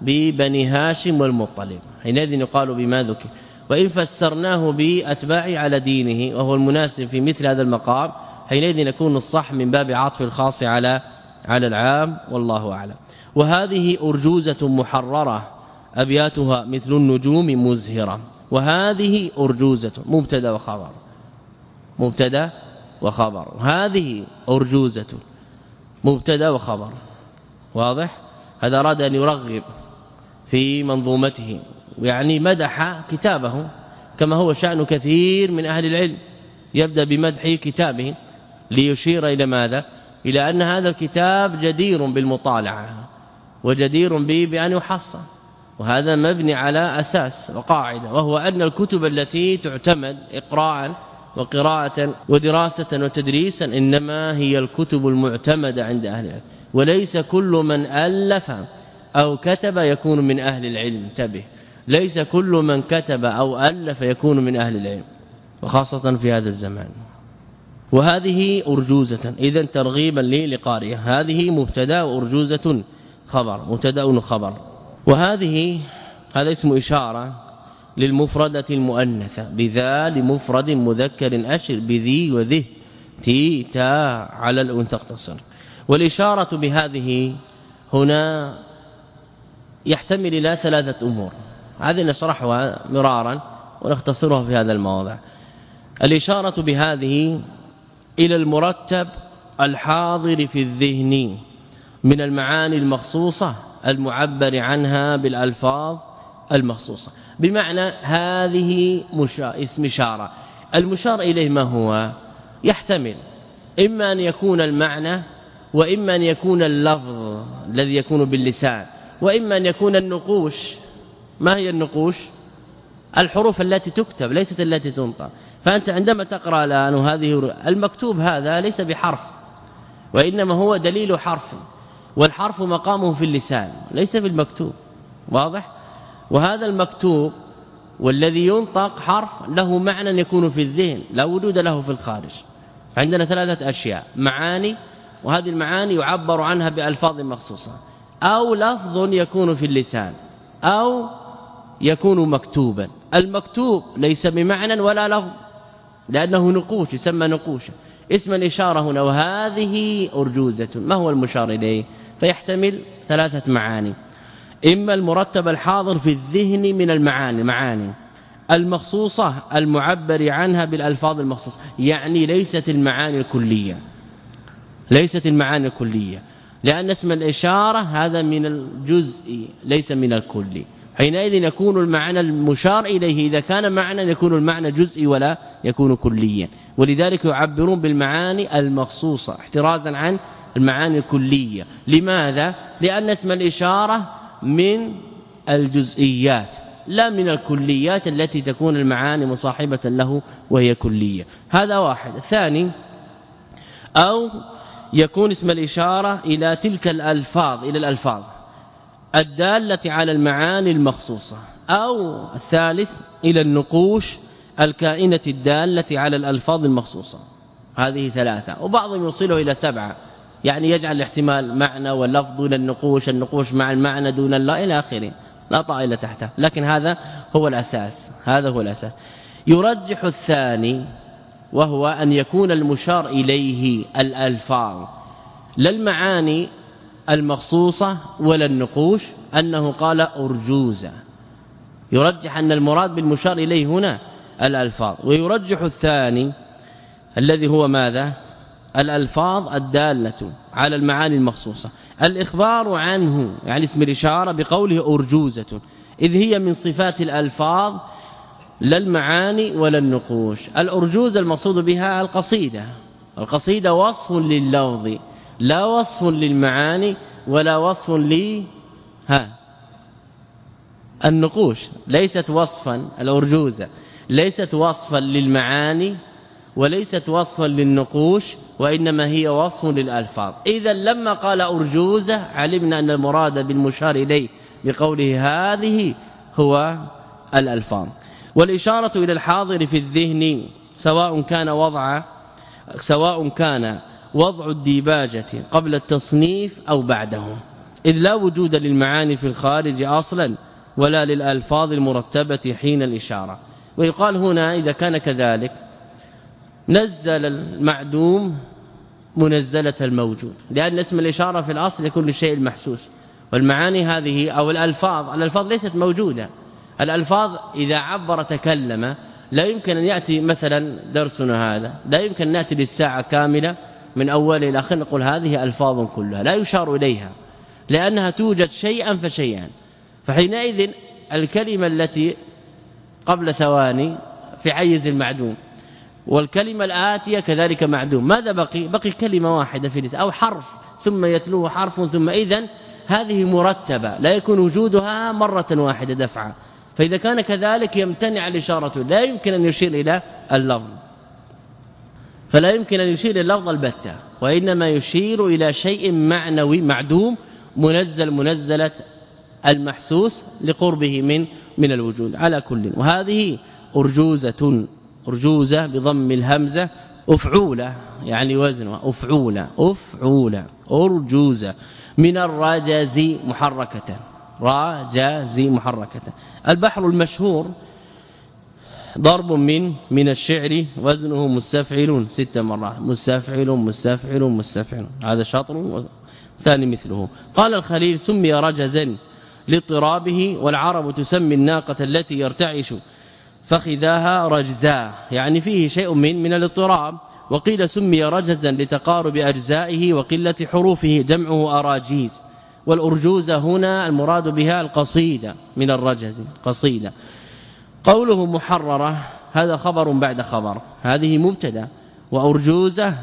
ببني هاشم والمطلب. حينئذ يقال بما ذكر. وإن فسرناه باتباع على دينه وهو المناسب في مثل هذا المقام حينئذ يكون الصح من باب عطف الخاص على على العام والله أعلم. وهذه أرجوزة محررة أبياتها مثل النجوم مزهرة. وهذه أرجوزة مبتدأ وخبر. مبتدأ وخبر. هذه أرجوزة مبتدأ وخبر. واضح؟ هذا أراد أن يرغب في منظومته. يعني مدح كتابه كما هو شأن كثير من أهل العلم. يبدأ بمدح كتابه ليشير إلى ماذا؟ إلى أن هذا الكتاب جدير بالمطالعة. وجدير به بأن يحصن وهذا مبني على أساس وقاعدة وهو أن الكتب التي تعتمد إقراء وقراءة ودراسة وتدريسا إنما هي الكتب المعتمدة عند أهل العلم. وليس كل من ألف أو كتب يكون من أهل العلم. انتبه. ليس كل من كتب أو ألف يكون من أهل العلم وخاصة في هذا الزمان. وهذه أرجوزة. إذا ترغيبا لي لقارئه هذه مبتدأ وأرجوزة خبر مبتدأ وخبر وهذه هذا اسم إشارة للمفردة المؤنثة بذا لمفرد مذكر أشر بذي وذه تي تا على الأنثى اقتصر والإشارة بهذه هنا يحتمل إلى ثلاثة أمور. هذه نشرحها مرارا ونختصرها في هذا الموضع. الإشارة بهذه إلى المرتب الحاضر في الذهن. من المعاني المخصوصة المعبر عنها بالألفاظ المخصوصة. بمعنى هذه مشا... اسم إشارة. المشار إليه ما هو؟ يحتمل. إما أن يكون المعنى وإما أن يكون اللفظ الذي يكون باللسان وإما أن يكون النقوش. ما هي النقوش؟ الحروف التي تكتب ليست التي تنطق. فأنت عندما تقرأ الآن وهذه المكتوب هذا ليس بحرف وإنما هو دليل حرف. والحرف مقامه في اللسان ليس في المكتوب. واضح؟ وهذا المكتوب والذي ينطق حرف له معنى يكون في الذهن لا وجود له في الخارج. عندنا ثلاثة أشياء معاني وهذه المعاني يعبر عنها بألفاظ مخصوصة. أو لفظ يكون في اللسان أو يكون مكتوبا. المكتوب ليس بمعنى ولا لفظ لأنه نقوش يسمى نقوشا اسم الإشارة هنا وهذه أرجوزة. ما هو المشار إليه؟ فيحتمل ثلاثة معاني. إما المرتب الحاضر في الذهن من المعاني معاني. المخصوصة المعبر عنها بالألفاظ المخصوصة. يعني ليست المعاني الكلية. ليست المعاني الكلية. لأن اسم الإشارة هذا من الجزء ليس من الكل. حينئذ يكون المعنى المشار إليه. إذا كان معنى يكون المعنى جزئي ولا يكون كليا. ولذلك يعبرون بالمعاني المخصوصة. احترازا عن المعاني الكلية. لماذا؟ لأن اسم الإشارة من الجزئيات لا من الكليات التي تكون المعاني مصاحبة له وهي كلية. هذا واحد. الثاني أو يكون اسم الإشارة إلى تلك الألفاظ إلى الألفاظ الدالة على المعاني المخصوصة. أو الثالث إلى النقوش الكائنة الدالة على الألفاظ المخصوصة. هذه ثلاثة. وبعضهم يوصله إلى سبعة. يعني يجعل الاحتمال معنى واللفظ دون النقوش النقوش مع المعنى دون الله إلى آخره. لا طائل تحته. لكن هذا هو الأساس. هذا هو الأساس. يرجح الثاني وهو أن يكون المشار إليه الألفاظ. لا المعاني المخصوصة ولا النقوش أنه قال ارجوزا يرجح أن المراد بالمشار إليه هنا الألفاظ. ويرجح الثاني الذي هو ماذا؟ الألفاظ الدالة على المعاني المخصوصة. الإخبار عنه يعني اسم الإشارة بقوله أرجوزة إذ هي من صفات الألفاظ لا المعاني ولا النقوش. الأرجوز المقصود بها القصيدة. القصيدة وصف لللفظ لا وصف للمعاني ولا وصف ل ها النقوش. ليست وصفا الأرجوزة ليست وصفا للمعاني وليست وصفا للنقوش. وإنما هي وصف للألفاظ. إذا لما قال أرجوزة علمنا أن المراد بالمشار إليه بقوله هذه هو الألفاظ. والإشارة إلى الحاضر في الذهن سواء كان وضع سواء كان وضع الديباجة قبل التصنيف أو بعده. إذ لا وجود للمعاني في الخارج أصلا ولا للألفاظ المرتبة حين الإشارة. ويقال هنا إذا كان كذلك نزل المعدوم منزلة الموجود لأن اسم الإشارة في الأصل يكون للشيء المحسوس والمعاني هذه أو الألفاظ الألفاظ ليست موجودة. الألفاظ إذا عبر تكلم لا يمكن أن يأتي مثلا درسنا هذا لا يمكن أن نأتي للساعة كاملة من أول إلى آخر نقول هذه ألفاظ كلها لا يشار إليها لأنها توجد شيئا فشيئا. فحينئذ الكلمة التي قبل ثواني في عيز المعدوم والكلمة الآتية كذلك معدوم. ماذا بقي؟ بقي كلمة واحدة في لسان أو حرف ثم يتلوه حرف ثم اذا هذه مرتبة لا يكون وجودها مرة واحدة دفعا. فإذا كان كذلك يمتنع الإشارة لا يمكن أن يشير إلى اللفظ. فلا يمكن أن يشير إلى اللفظ البتة وإنما يشير إلى شيء معنوي معدوم منزل منزلة المحسوس لقربه من من الوجود. على كل وهذه أرجوزة. ارجوزه بضم الهمزة أفعولة يعني وزنها أفعولة أفعولة أرجوزة من الرجز محركة راجز محركة. البحر المشهور ضرب من من الشعر وزنه مستفعل ست مرات مستفعل مستفعل مستفعل هذا شطر ثاني مثله. قال الخليل سمي رجزا لاضطرابه والعرب تسمي الناقة التي يرتعش. فخذاها رجزا. يعني فيه شيء من من الاضطراب. وقيل سمي رجزا لتقارب أجزائه وقلة حروفه جمعه أراجيز. والأرجوزة هنا المراد بها القصيدة من الرجز قصيدة. قوله محررة هذا خبر بعد خبر. هذه مبتدأ. وأرجوزة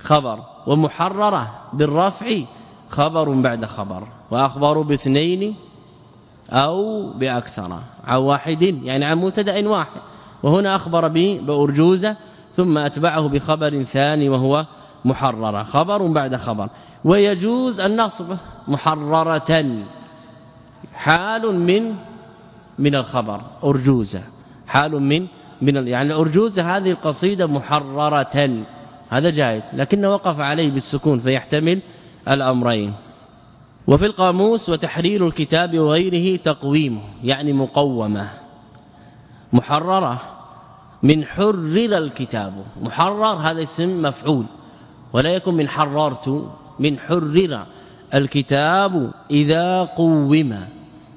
خبر. ومحررة بالرفع خبر بعد خبر. وأخبر باثنين أو بأكثر. عن واحد يعني عن مبتدأ واحد. وهنا أخبر بأرجوزة ثم أتبعه بخبر ثاني وهو محررة. خبر بعد خبر. ويجوز النصب محررة. حال من من الخبر. أرجوزة. حال من من يعني الأرجوزة هذه القصيدة محررة. هذا جائز لكنه وقف عليه بالسكون فيحتمل الأمرين. وفي القاموس وتحرير الكتاب وغيره تقويمه يعني مقومة محررة من حرر الكتاب. محرر هذا اسم مفعول ولا يكون من حررت من حرر الكتاب إذا قوم.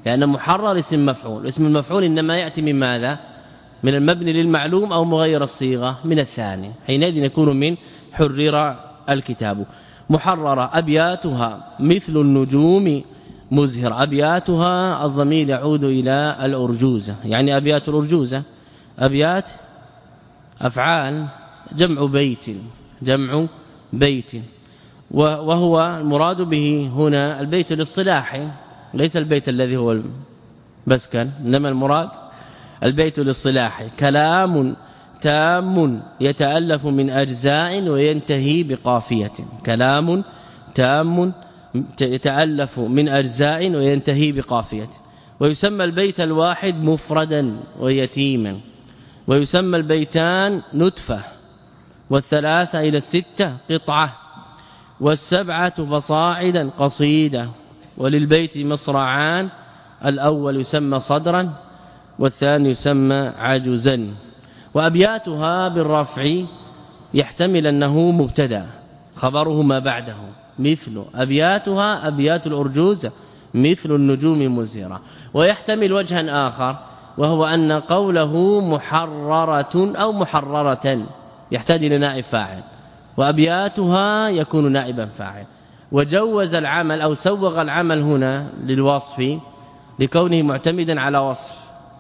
لأن محرر اسم مفعول اسم المفعول إنما يأتي من ماذا؟ من المبني للمعلوم أو مغير الصيغة من الثاني حينئذ يكون من حرر الكتاب. محررة أبياتها مثل النجوم مزهر. أبياتها الضمير يعود إلى الأرجوزة. يعني أبيات الأرجوزة. أبيات أفعال جمع بيت جمع بيت. وهو المراد به هنا البيت الاصطلاحي. ليس البيت الذي هو المسكن إنما المراد البيت الاصطلاحي. كلام تام يتألف من أجزاء وينتهي بقافية. كلام تام يتألف من أجزاء وينتهي بقافية. ويسمى البيت الواحد مفردا ويتيما. ويسمى البيتان نتفه والثلاثة إلى الستة قطعة. والسبعة فصاعدا قصيدة. وللبيت مصرعان. الأول يسمى صدرا والثاني يسمى عجزا. وأبياتها بالرفع يحتمل أنه مبتدأ خبره ما بعده مثل أبياتها أبيات الارجوزه مثل النجوم مزهره ويحتمل وجها آخر وهو أن قوله محررة أو محررة يحتاج إلى نائب فاعل وأبياتها يكون نائبا فاعل. وجوز العمل أو سوغ العمل هنا للوصف لكونه معتمدا على وصف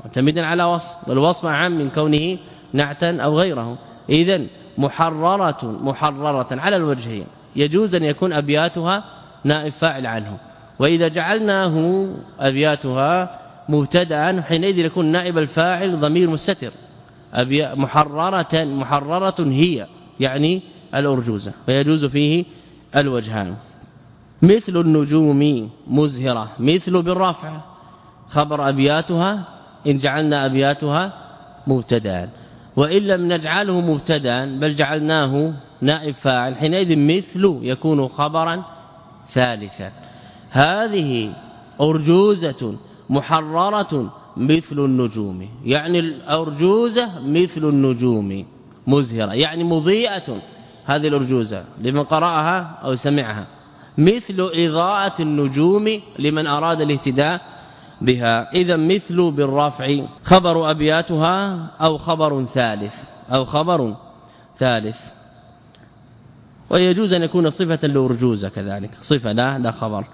معتمدا على وصف والوصف عام من كونه نعتا أو غيره اذا محررة محررة على الوجهين. يجوز أن يكون أبياتها نائب فاعل عنه وإذا جعلناه أبياتها مبتدا حينئذ يكون نائب الفاعل ضمير مستتر. محررة محررة هي يعني الأرجوزة. ويجوز فيه الوجهان. مثل النجوم مزهرة. مثل بالرفع. خبر أبياتها إن جعلنا أبياتها مبتدا. وإن لم نجعله مبتدا بل جعلناه نائب فاعل حينئذ مثل يكون خبرا ثالثا. هذه أرجوزة محررة مثل النجوم. يعني الأرجوزة مثل النجوم مزهرة. يعني مضيئة هذه الأرجوزة لمن قرأها أو سمعها. مثل إضاءة النجوم لمن أراد الاهتداء بها. إذا مثل بالرفع خبر أبياتها أو خبر ثالث أو خبر ثالث. ويجوز أن يكون صفة لأرجوزة كذلك. صفة لا لا خبر.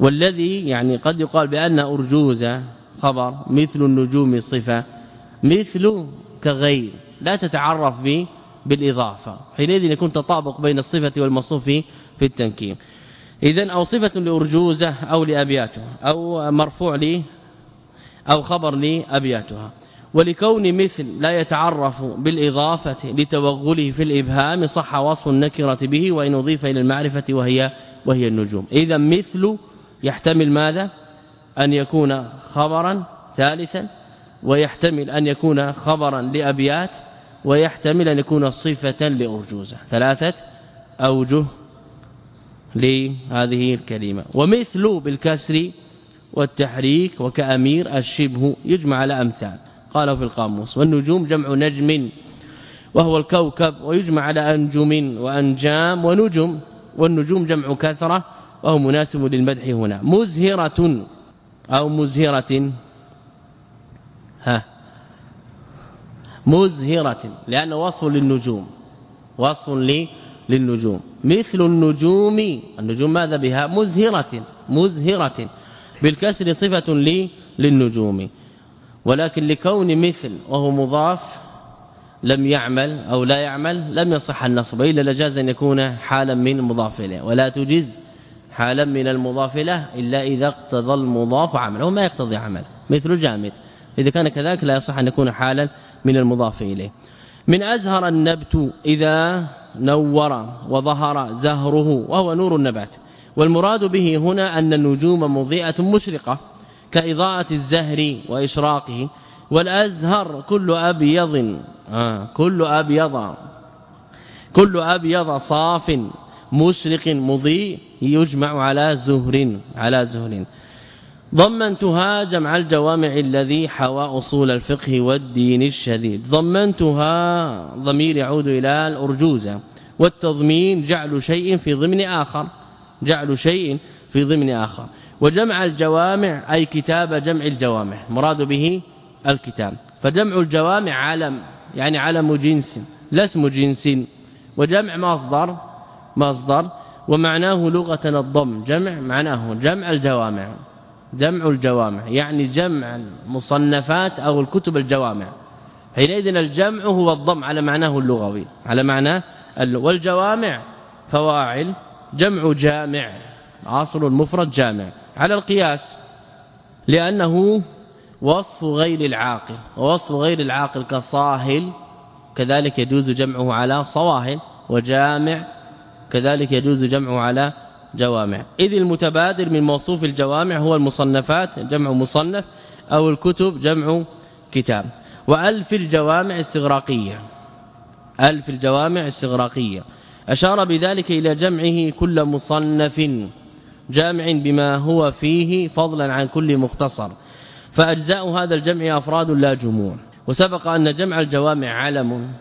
والذي يعني قد يقال بأن أرجوزة خبر مثل النجوم صفة. مثل كغير لا تتعرف بالإضافة. حينئذ يكون تطابق بين الصفة والموصوف في التنكير. اذا أو صفة لأرجوزة أو لابياته أو مرفوع لي أو خبر لابياتها ولكون مثل لا يتعرف بالإضافة لتوغله في الإبهام صح وصف النكرة به وإن أضيف إلى المعرفة وهي وهي النجوم. اذا مثل يحتمل ماذا؟ أن يكون خبرا ثالثا ويحتمل أن يكون خبرا لأبيات ويحتمل أن يكون صفة لأرجوزة. ثلاثة أوجه لهذه الكلمة. ومثل بالكسر والتحريك وكأمير الشبه يجمع على أمثال. قاله في القاموس. والنجوم جمع نجم وهو الكوكب ويجمع على أنجم وأنجام ونجم. والنجوم جمع كثرة وهو مناسب للمدح هنا. مزهرة أو مزهرة. ها. مزهرة. لأنه وصف للنجوم. وصف لي للنجوم. مثل النجوم النجوم ماذا بها؟ مزهرة مزهرة. بالكسر صفة لي للنجوم. ولكن لكون مثل وهو مضاف لم يعمل أو لا يعمل لم يصح النصب. إلا لجاز أن يكون حالا من المضاف إليه. ولا تجز حالا من المضاف له إلا إذا اقتضى المضاف عمله. وما يقتضي عمل مثل جامد إذا كان كذلك لا يصح أن يكون حالا من المضاف إليه. من أزهر النبت إذا نور وظهر زهره وهو نور النبات. والمراد به هنا أن النجوم مضيئة مشرقة كإضاءة الزهر وإشراقه والأزهر كل أبيض. آه كل أبيض. كل أبيض صاف مشرق مضيء يجمع على زهر على زهر. ضمنتها جمع الجوامع الذي حوى أصول الفقه والدين الشديد. ضمنتها ضمير يعود إلى الأرجوزة. والتضمين جعل شيء في ضمن آخر. جعل شيء في ضمن آخر. وجمع الجوامع أي كتاب جمع الجوامع. مراد به الكتاب. فجمع الجوامع علم يعني علم جنس لا اسم جنس. وجمع مصدر مصدر. ومعناه لغة الضم. جمع معناه جمع الجوامع. جمع الجوامع يعني جمع المصنفات أو الكتب الجوامع. حينئذ الجمع هو الضم على معناه اللغوي على معناه والجوامع فواعل جمع جامع عاصل المفرد جامع. على القياس لأنه وصف غير العاقل ووصف غير العاقل كصاهل كذلك يجوز جمعه على صواهل وجامع كذلك يجوز جمعه على جوامع. إذ المتبادر من موصوف الجوامع هو المصنفات جمع مصنف أو الكتب جمع كتاب. وألف الجوامع الصغراقيه ألف الجوامع الصغراقيه أشار بذلك إلى جمعه كل مصنف جامع بما هو فيه فضلا عن كل مختصر. فأجزاء هذا الجمع أفراد لا جموع. وسبق أن جمع الجوامع علم.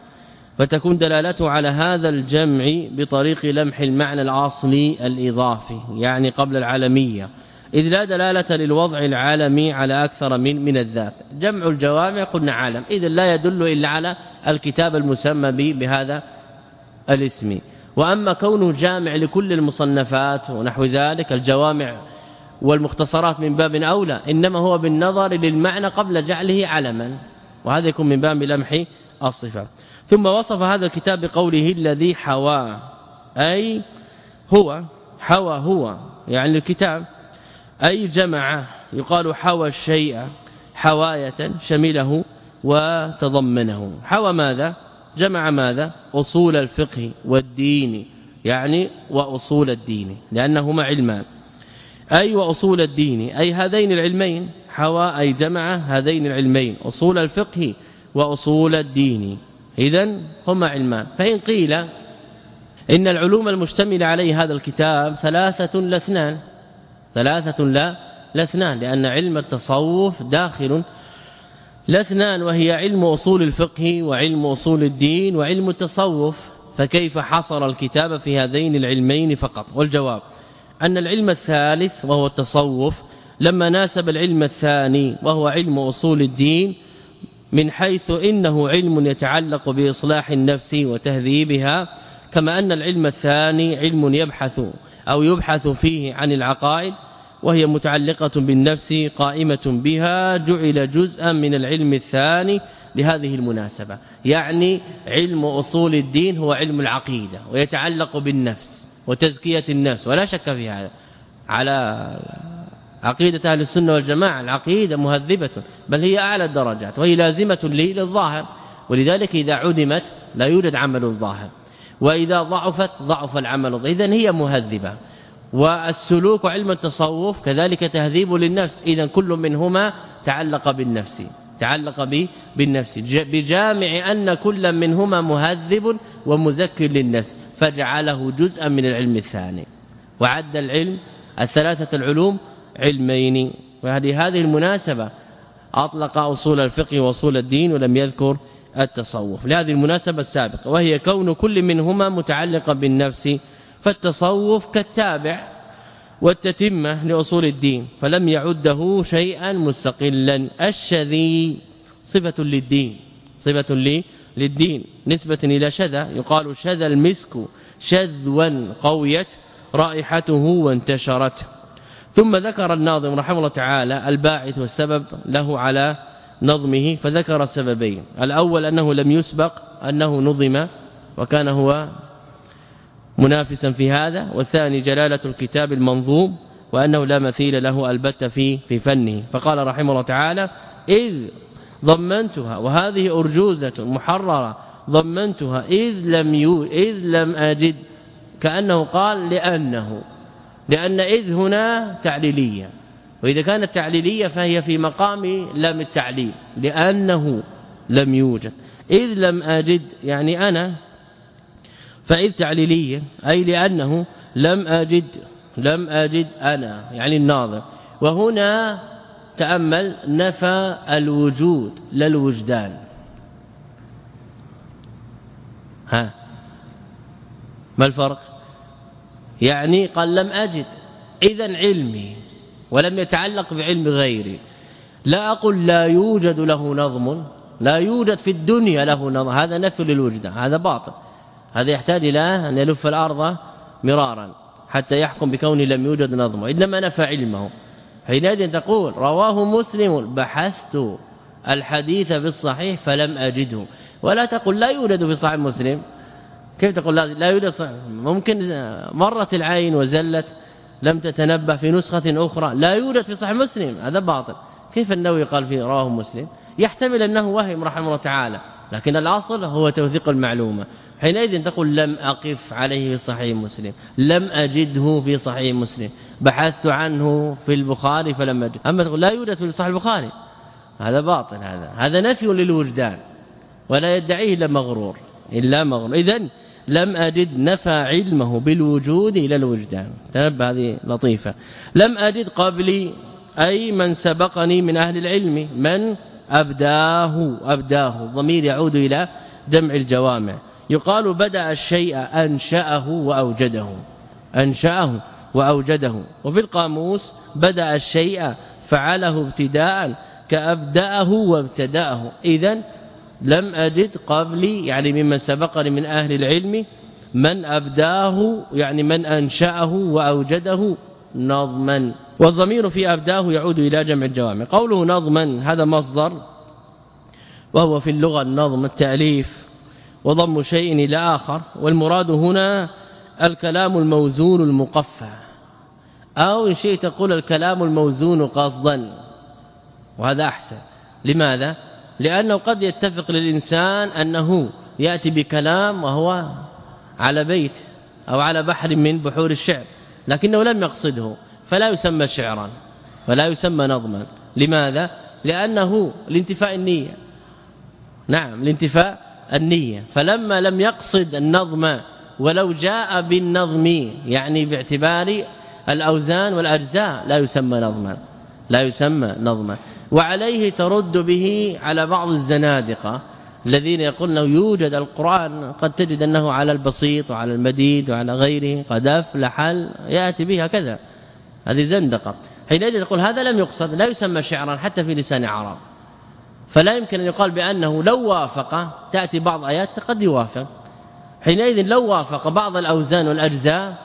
فتكون دلالته على هذا الجمع بطريق لمح المعنى الاصلي الإضافي يعني قبل العالمية. إذ لا دلالة للوضع العالمي على أكثر من من الذات. جمع الجوامع قلنا عالم. اذا لا يدل إلا على الكتاب المسمى بهذا الاسم. وأما كونه جامع لكل المصنفات ونحو ذلك الجوامع والمختصرات من باب أولى إنما هو بالنظر للمعنى قبل جعله علما. وهذا يكون من باب لمح الصفة. ثم وصف هذا الكتاب بقوله الذي حوى أي هو حوى هو يعني الكتاب أي جمع يقال حوى الشيء حواية شمله وتضمنه. حوى ماذا؟ جمع ماذا؟ أصول الفقه والدين يعني وأصول الدين لأنهما علمان. أي وأصول الدين أي هذين العلمين حوى أي جمع هذين العلمين أصول الفقه وأصول الدين. اذا هما علمان. فإن قيل إن العلوم المشتمله عليه هذا الكتاب ثلاثة لا اثنان ثلاثة لا لا اثنان لأن علم التصوف داخل. لا اثنان وهي علم أصول الفقه وعلم أصول الدين وعلم التصوف. فكيف حصر الكتاب في هذين العلمين فقط؟ والجواب أن العلم الثالث وهو التصوف لما ناسب العلم الثاني وهو علم أصول الدين من حيث إنه علم يتعلق بإصلاح النفس وتهذيبها كما أن العلم الثاني علم يبحث أو يبحث فيه عن العقائد وهي متعلقة بالنفس قائمة بها جعل جزءا من العلم الثاني لهذه المناسبة. يعني علم أصول الدين هو علم العقيدة ويتعلق بالنفس وتزكية النفس ولا شك في هذا. على عقيدة أهل السنة والجماعة العقيدة مهذبة بل هي أعلى الدرجات وهي لازمة للظاهر ولذلك إذا عدمت لا يوجد عمل الظاهر. وإذا ضعفت ضعف العمل اذا هي مهذبة. والسلوك وعلم التصوف كذلك تهذيب للنفس. اذا كل منهما تعلق بالنفس تعلق به بالنفس. بجامع أن كل منهما مهذب ومزكر للنفس فجعله جزءا من العلم الثاني. وعد العلم الثلاثة العلوم علمين. وهذه هذه المناسبة أطلق أصول الفقه وأصول الدين ولم يذكر التصوف. لهذه المناسبة السابقة وهي كون كل منهما متعلقا بالنفس فالتصوف كالتابع والتتمة لأصول الدين فلم يعده شيئا مستقلا. الشذي صفة للدين صفة للدين. نسبة إلى شذا يقال شذا المسك شذوا قويت رائحته وانتشرت. ثم ذكر الناظم رحمه الله تعالى الباعث والسبب له على نظمه فذكر سببين. الأول أنه لم يسبق أنه نظم وكان هو منافسا في هذا والثاني جلالة الكتاب المنظوم وأنه لا مثيل له البت في في فنه. فقال رحمه الله تعالى إذ ضمنتها وهذه أرجوزة محررة ضمنتها إذ لم يو إذ لم أجد كأنه قال لأنه. لأن إذ هنا تعليلية وإذا كانت تعليلية فهي في مقام لم التعليل لأنه لم يوجد. إذ لم أجد يعني أنا فإذ تعليلية أي لأنه لم أجد لم أجد أنا يعني الناظر. وهنا تأمل نفى الوجود للوجدان. ها؟ ما الفرق؟ يعني قال لم أجد. اذا علمي ولم يتعلق بعلم غيري. لا أقول لا يوجد له نظم لا يوجد في الدنيا له نظم. هذا نفي للوجدان هذا باطل. هذا يحتاج إلى أن يلف الأرض مرارا حتى يحكم بكونه لم يوجد نظمه إنما نفى علمه. حينئذ تقول رواه مسلم بحثت الحديث في الصحيح فلم أجده. ولا تقول لا يوجد في صحيح مسلم. كيف تقول؟ لا, يوجد صحيح ممكن مرت العين وزلت لم تتنبه في نسخة أخرى لا يوجد في صحيح مسلم هذا باطل. كيف النووي قال في رواه مسلم؟ يحتمل أنه وهم رحمه الله تعالى لكن الأصل هو توثيق المعلومة. حينئذ تقول لم أقف عليه في صحيح مسلم لم أجده في صحيح مسلم بحثت عنه في البخاري فلم أجد أما تقول لا يوجد في صحيح البخاري هذا باطل هذا. هذا نفي للوجدان ولا يدعيه إلا مغرور إلا مغرور. اذا لم أجد نفى علمه بالوجود إلى الوجدان. تنبه هذه لطيفة. لم أجد قبلي أي من سبقني من أهل العلم. من؟ أبداه. أبداه. ضمير يعود إلى جمع الجوامع. يقال بدأ الشيء أنشأه وأوجده. أنشأه وأوجده. وفي القاموس بدأ الشيء فعله ابتداء كأبدأه وابتدأه. اذا لم أجد قبلي يعني ممن سبقني من أهل العلم من أبداه يعني من أنشأه وأوجده نظما. والضمير في أبداه يعود إلى جمع الجوامع. قوله نظما هذا مصدر وهو في اللغة النظم التأليف وضم شيء إلى آخر. والمراد هنا الكلام الموزون المقفى. أو إن شئت تقول الكلام الموزون قصدا. وهذا أحسن. لماذا؟ لأنه قد يتفق للإنسان أنه يأتي بكلام وهو على بيت أو على بحر من بحور الشعر لكنه لم يقصده فلا يسمى شعرا ولا يسمى نظما. لماذا؟ لأنه لانتفاء النية. نعم لانتفاء النية. فلما لم يقصد النظم ولو جاء بالنظم يعني باعتبار الأوزان والأجزاء لا يسمى نظما لا يسمى نظما. وعليه ترد به على بعض الزنادقة الذين يقولون يوجد القرآن قد تجد أنه على البسيط وعلى المديد وعلى غيره قد افلح يأتي به كذا هذه زندقة. حينئذ تقول هذا لم يقصد لا يسمى شعرا حتى في لسان عرب. فلا يمكن أن يقال بأنه لو وافق تأتي بعض آيات قد يوافق. حينئذ لو وافق بعض الأوزان والأجزاء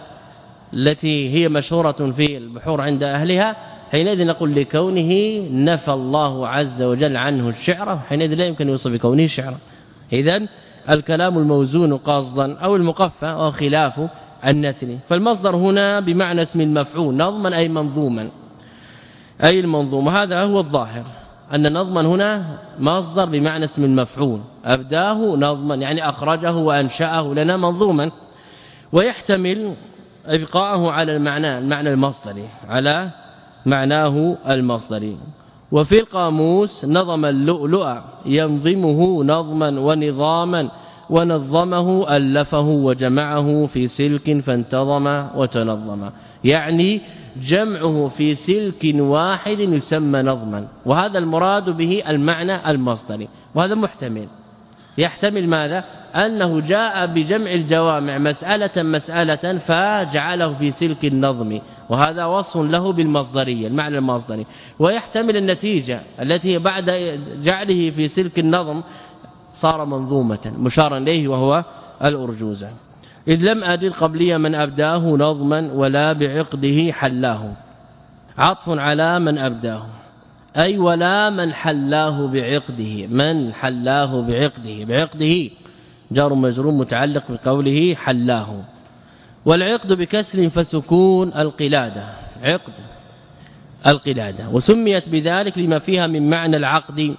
التي هي مشهورة في البحور عند أهلها حينئذ نقول لكونه نفى الله عز وجل عنه الشعر حينئذ لا يمكن يوصف بكونه شعرا اذا الكلام الموزون قاصدا أو المقفى وخلافه النثري فالمصدر هنا بمعنى اسم المفعول نظما أي منظوما. أي المنظوم هذا هو الظاهر أن نظما هنا مصدر بمعنى اسم المفعول. أبداه نظما يعني أخرجه وأنشأه لنا منظوما. ويحتمل إبقاءه على المعنى المعنى المصدري على معناه المصدري. وفي القاموس نظم اللؤلؤ ينظمه نظما ونظاما ونظمه ألفه وجمعه في سلك فانتظم وتنظم. يعني جمعه في سلك واحد يسمى نظما. وهذا المراد به المعنى المصدري. وهذا محتمل. يحتمل ماذا؟ أنه جاء بجمع الجوامع مسألة مسألة فجعله في سلك النظم وهذا وصف له بالمصدرية المعنى المصدري. ويحتمل النتيجة التي بعد جعله في سلك النظم صار منظومة مشارا إليه وهو الارجوزه إذ لم اجد قبلي من أبداه نظما ولا بعقده حلاه. عطف على من أبداه. أي ولا من حلاه بعقده من حلاه بعقده بعقده جار مجرور متعلق بقوله حلاه. والعقد بكسر فسكون القلادة عقد القلادة. وسميت بذلك لما فيها من معنى العقد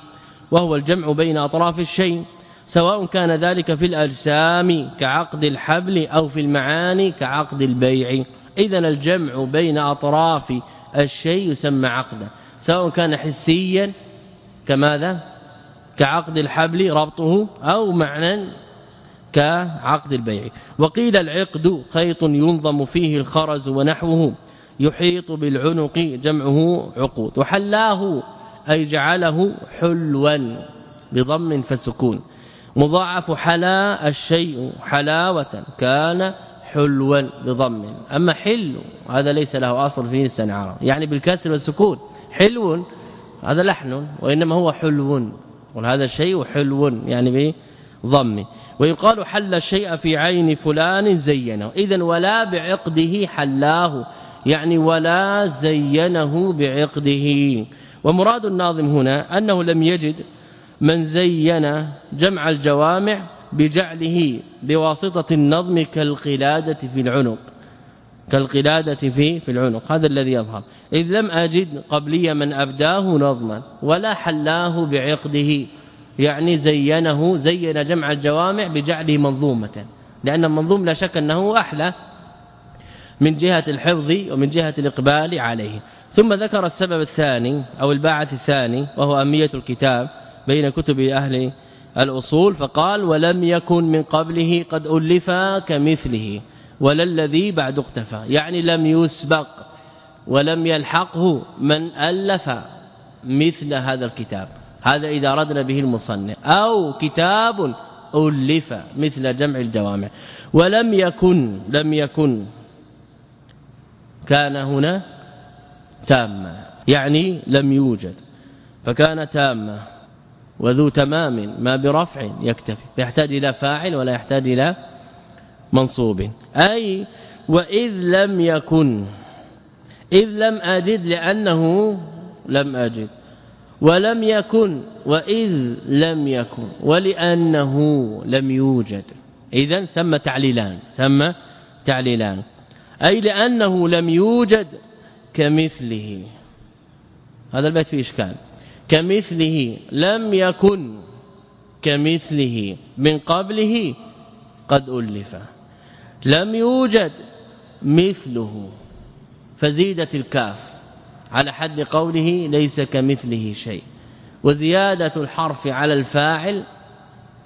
وهو الجمع بين أطراف الشيء سواء كان ذلك في الأجسام كعقد الحبل أو في المعاني كعقد البيع. اذا الجمع بين أطراف الشيء يسمى عقدا. سواء كان حسيا كماذا؟ كعقد الحبل ربطه أو معنى كعقد البيع. وقيل العقد خيط ينظم فيه الخرز ونحوه يحيط بالعنق جمعه عقود. وحلاه أي جعله حلوا بضم فسكون. مضاعف حلا الشيء حلاوة كان حلوا بضم. أما حل هذا ليس له أصل في لسان العرب يعني بالكسر والسكون. حلو هذا لحن وإنما هو حلو. وهذا الشيء حلو يعني بضم ويقال حل الشيء في عين فلان زينه. اذا ولا بعقده حلاه. يعني ولا زينه بعقده. ومراد الناظم هنا أنه لم يجد من زين جمع الجوامع بجعله بواسطة النظم كالقلادة في العنق. كالقلادة في في العنق. هذا الذي يظهر. إذ لم أجد قبلي من أبداه نظما ولا حلاه بعقده. يعني زينه زين جمع الجوامع بجعله منظومة. لأن المنظوم لا شك أنه أحلى من جهة الحفظ ومن جهة الإقبال عليه. ثم ذكر السبب الثاني أو الباعث الثاني وهو أمية الكتاب بين كتب أهل الأصول فقال ولم يكن من قبله قد ألف كمثله. ولا الذي بعد اقتفى يعني لم يسبق ولم يلحقه من ألف مثل هذا الكتاب. هذا إذا أردنا به المصنف أو كتاب ألف مثل جمع الجوامع. ولم يكن لم يكن كان هنا تاما يعني لم يوجد. فكان تاما وذو تمام ما برفع يكتفي يحتاج إلى فاعل ولا يحتاج إلى منصوب. أي وإذ لم يكن إذ لم أجد لأنه لم أجد. ولم يكن وإذ لم يكن ولأنه لم يوجد. إذا ثم تعليلان ثم تعليلان. أي لأنه لم يوجد كمثله. هذا البيت فيه إشكال. كمثله لم يكن كمثله من قبله قد ألف. لم يوجد مثله فزيدت الكاف. على حد قوله ليس كمثله شيء. وزيادة الحرف على الفاعل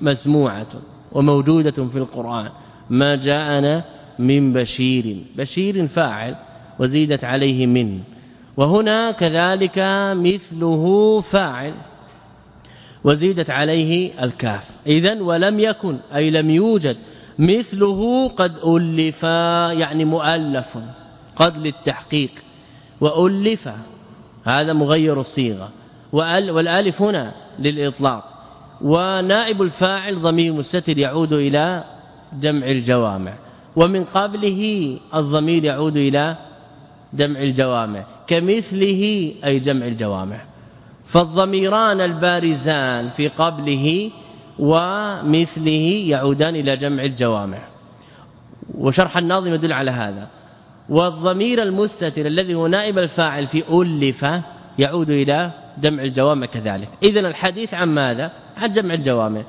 مسموعة وموجودة في القرآن. ما جاءنا من بشير بشير فاعل وزيدت عليه من. وهنا كذلك مثله فاعل وزيدت عليه الكاف. اذا ولم يكن أي لم يوجد مثله قد ألف يعني مؤلف قد للتحقيق وألف هذا مغير الصيغة والألف هنا للإطلاق ونائب الفاعل ضمير مستتر يعود إلى جمع الجوامع ومن قبله الضمير يعود إلى جمع الجوامع كمثله أي جمع الجوامع فالضميران البارزان في قبله ومثله يعودان إلى جمع الجوامع. وشرح الناظم يدل على هذا. والضمير المستتر الذي هو نائب الفاعل في ألف يعود إلى جمع الجوامع كذلك. اذا الحديث عن ماذا؟ عن جمع الجوامع.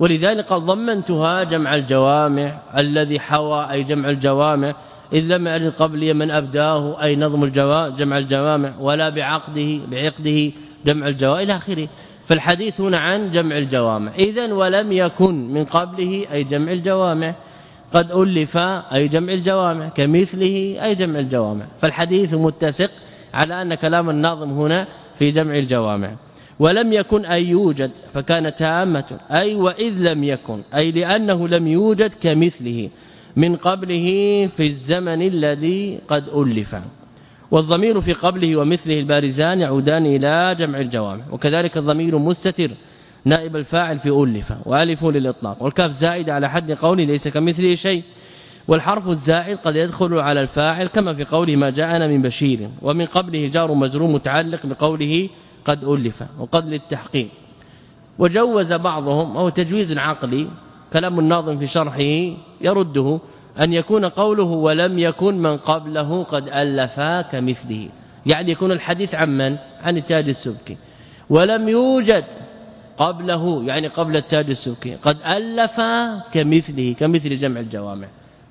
ولذلك قال ضمنتها جمع الجوامع الذي حوى أي جمع الجوامع. إذ لم يرد قبلي من أبداه أي نظم الجوامع جمع الجوامع ولا بعقده بعقده جمع الجوامع إلى آخره. فالحديث هنا عن جمع الجوامع. اذا ولم يكن من قبله أي جمع الجوامع. قد ألف أي جمع الجوامع كمثله أي جمع الجوامع. فالحديث متسق على أن كلام الناظم هنا في جمع الجوامع. ولم يكن أي يوجد فكان تامة. أي وإذ لم يكن أي لأنه لم يوجد كمثله. من قبله في الزمن الذي قد ألف. والضمير في قبله ومثله البارزان يعودان إلى جمع الجوامع وكذلك الضمير مستتر نائب الفاعل في ألف وألف للإطلاق والكاف زائد على حد قولي ليس كمثله شيء والحرف الزائد قد يدخل على الفاعل كما في قوله ما جاءنا من بشير ومن قبله جار مجرور متعلق بقوله قد ألف وقد للتحقيق. وجوز بعضهم وهو تجويز عقلي كلام الناظم في شرحه يرده أن يكون قوله ولم يكن من قبله قد ألفا كمثله. يعني يكون الحديث عن من؟ عن التاج السبكي. ولم يوجد قبله يعني قبل التاج السبكي قد ألف كمثله كمثل جمع الجوامع.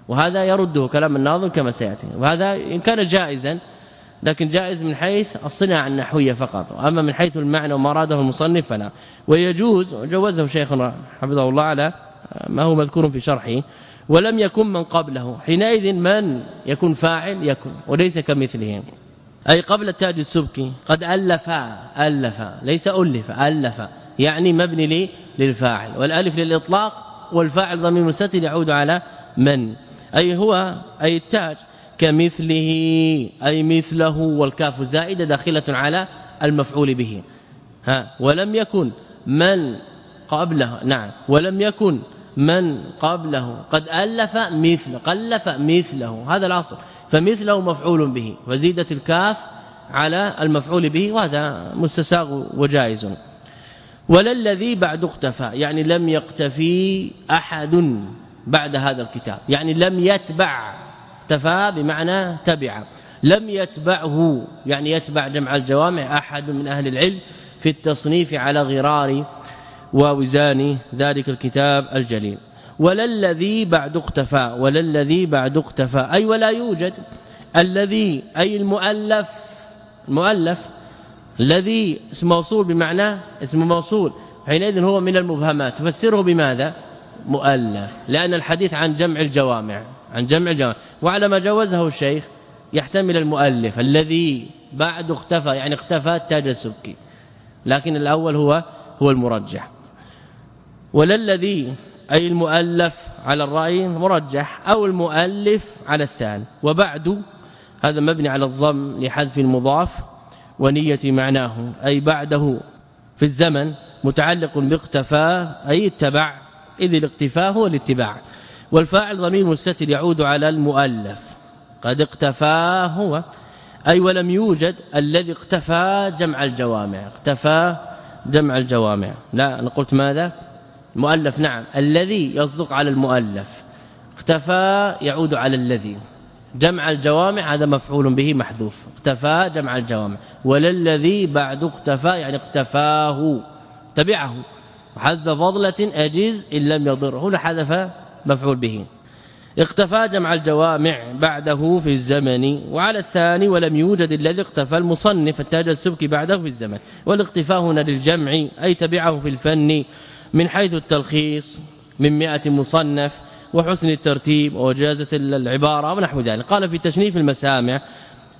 وهذا يرده كلام الناظم كما سيأتي. وهذا إن كان جائزا لكن جائز من حيث الصناعة النحوية فقط. اما من حيث المعنى وما أراده المصنف فلا. ويجوز وجوزه شيخنا حفظه الله على ما هو مذكور في شرحه ولم يكن من قبله. حينئذ من يكون فاعل؟ يكون وليس كمثله أي قبل التاج السبكي قد ألف ألف ليس ألف ألف يعني مبني لي للفاعل. والألف للإطلاق والفاعل ضمير مستتر يعود على من. أي هو أي التاج كمثله أي مثله والكاف زائدة داخلة على المفعول به. ها ولم يكن من قبله. نعم ولم يكن من قبله. قد ألف مثل قلف مثله. هذا الأصل. فمثله مفعول به. وزيدت الكاف على المفعول به وهذا مستساغ وجائز. ولا الذي بعد اختفى يعني لم يقتفي أحد بعد هذا الكتاب. يعني لم يتبع اختفى بمعنى تبع. لم يتبعه يعني يتبع جمع الجوامع أحد من أهل العلم في التصنيف على غرار ووزان ذلك الكتاب الجليل. ولا الذي بعد اختفى ولا الذي بعد اختفى أي ولا يوجد الذي أي المؤلف المؤلف الذي اسم موصول بمعنى اسم موصول حينئذ هو من المبهمات. تفسره بماذا؟ مؤلف لأن الحديث عن جمع الجوامع عن جمع الجوامع. وعلى ما جوزه الشيخ يحتمل المؤلف الذي بعد اختفى يعني اختفى التاج السبكي. لكن الأول هو هو المرجح. ولا الذي أي المؤلف على الرأي مرجح أو المؤلف على الثاني. وبعد هذا مبني على الضم لحذف المضاف ونية معناه أي بعده في الزمن متعلق باقتفى أي اتبع إذ الاقتفاء هو الاتباع. والفاعل ضمير مستتر يعود على المؤلف. قد اقتفى هو أي ولم يوجد الذي اقتفى جمع الجوامع. اقتفى جمع الجوامع. لا أنا قلت ماذا؟ مؤلف نعم. الذي يصدق على المؤلف. اختفى يعود على الذي. جمع الجوامع هذا مفعول به محذوف. اختفى جمع الجوامع. وللذي بعد اختفى يعني اختفاه تبعه. وحذف فضلة أجز إن لم يضر هنا حذف مفعول به. اختفى جمع الجوامع بعده في الزمن. وعلى الثاني ولم يوجد الذي اختفى المصنف التاج السبكي بعده في الزمن. والاختفاء هنا للجمع أي تبعه في الفن. من حيث التلخيص من 100 مصنف وحسن الترتيب وجازه العبارة ونحو ذلك. قال في تشنيف المسامع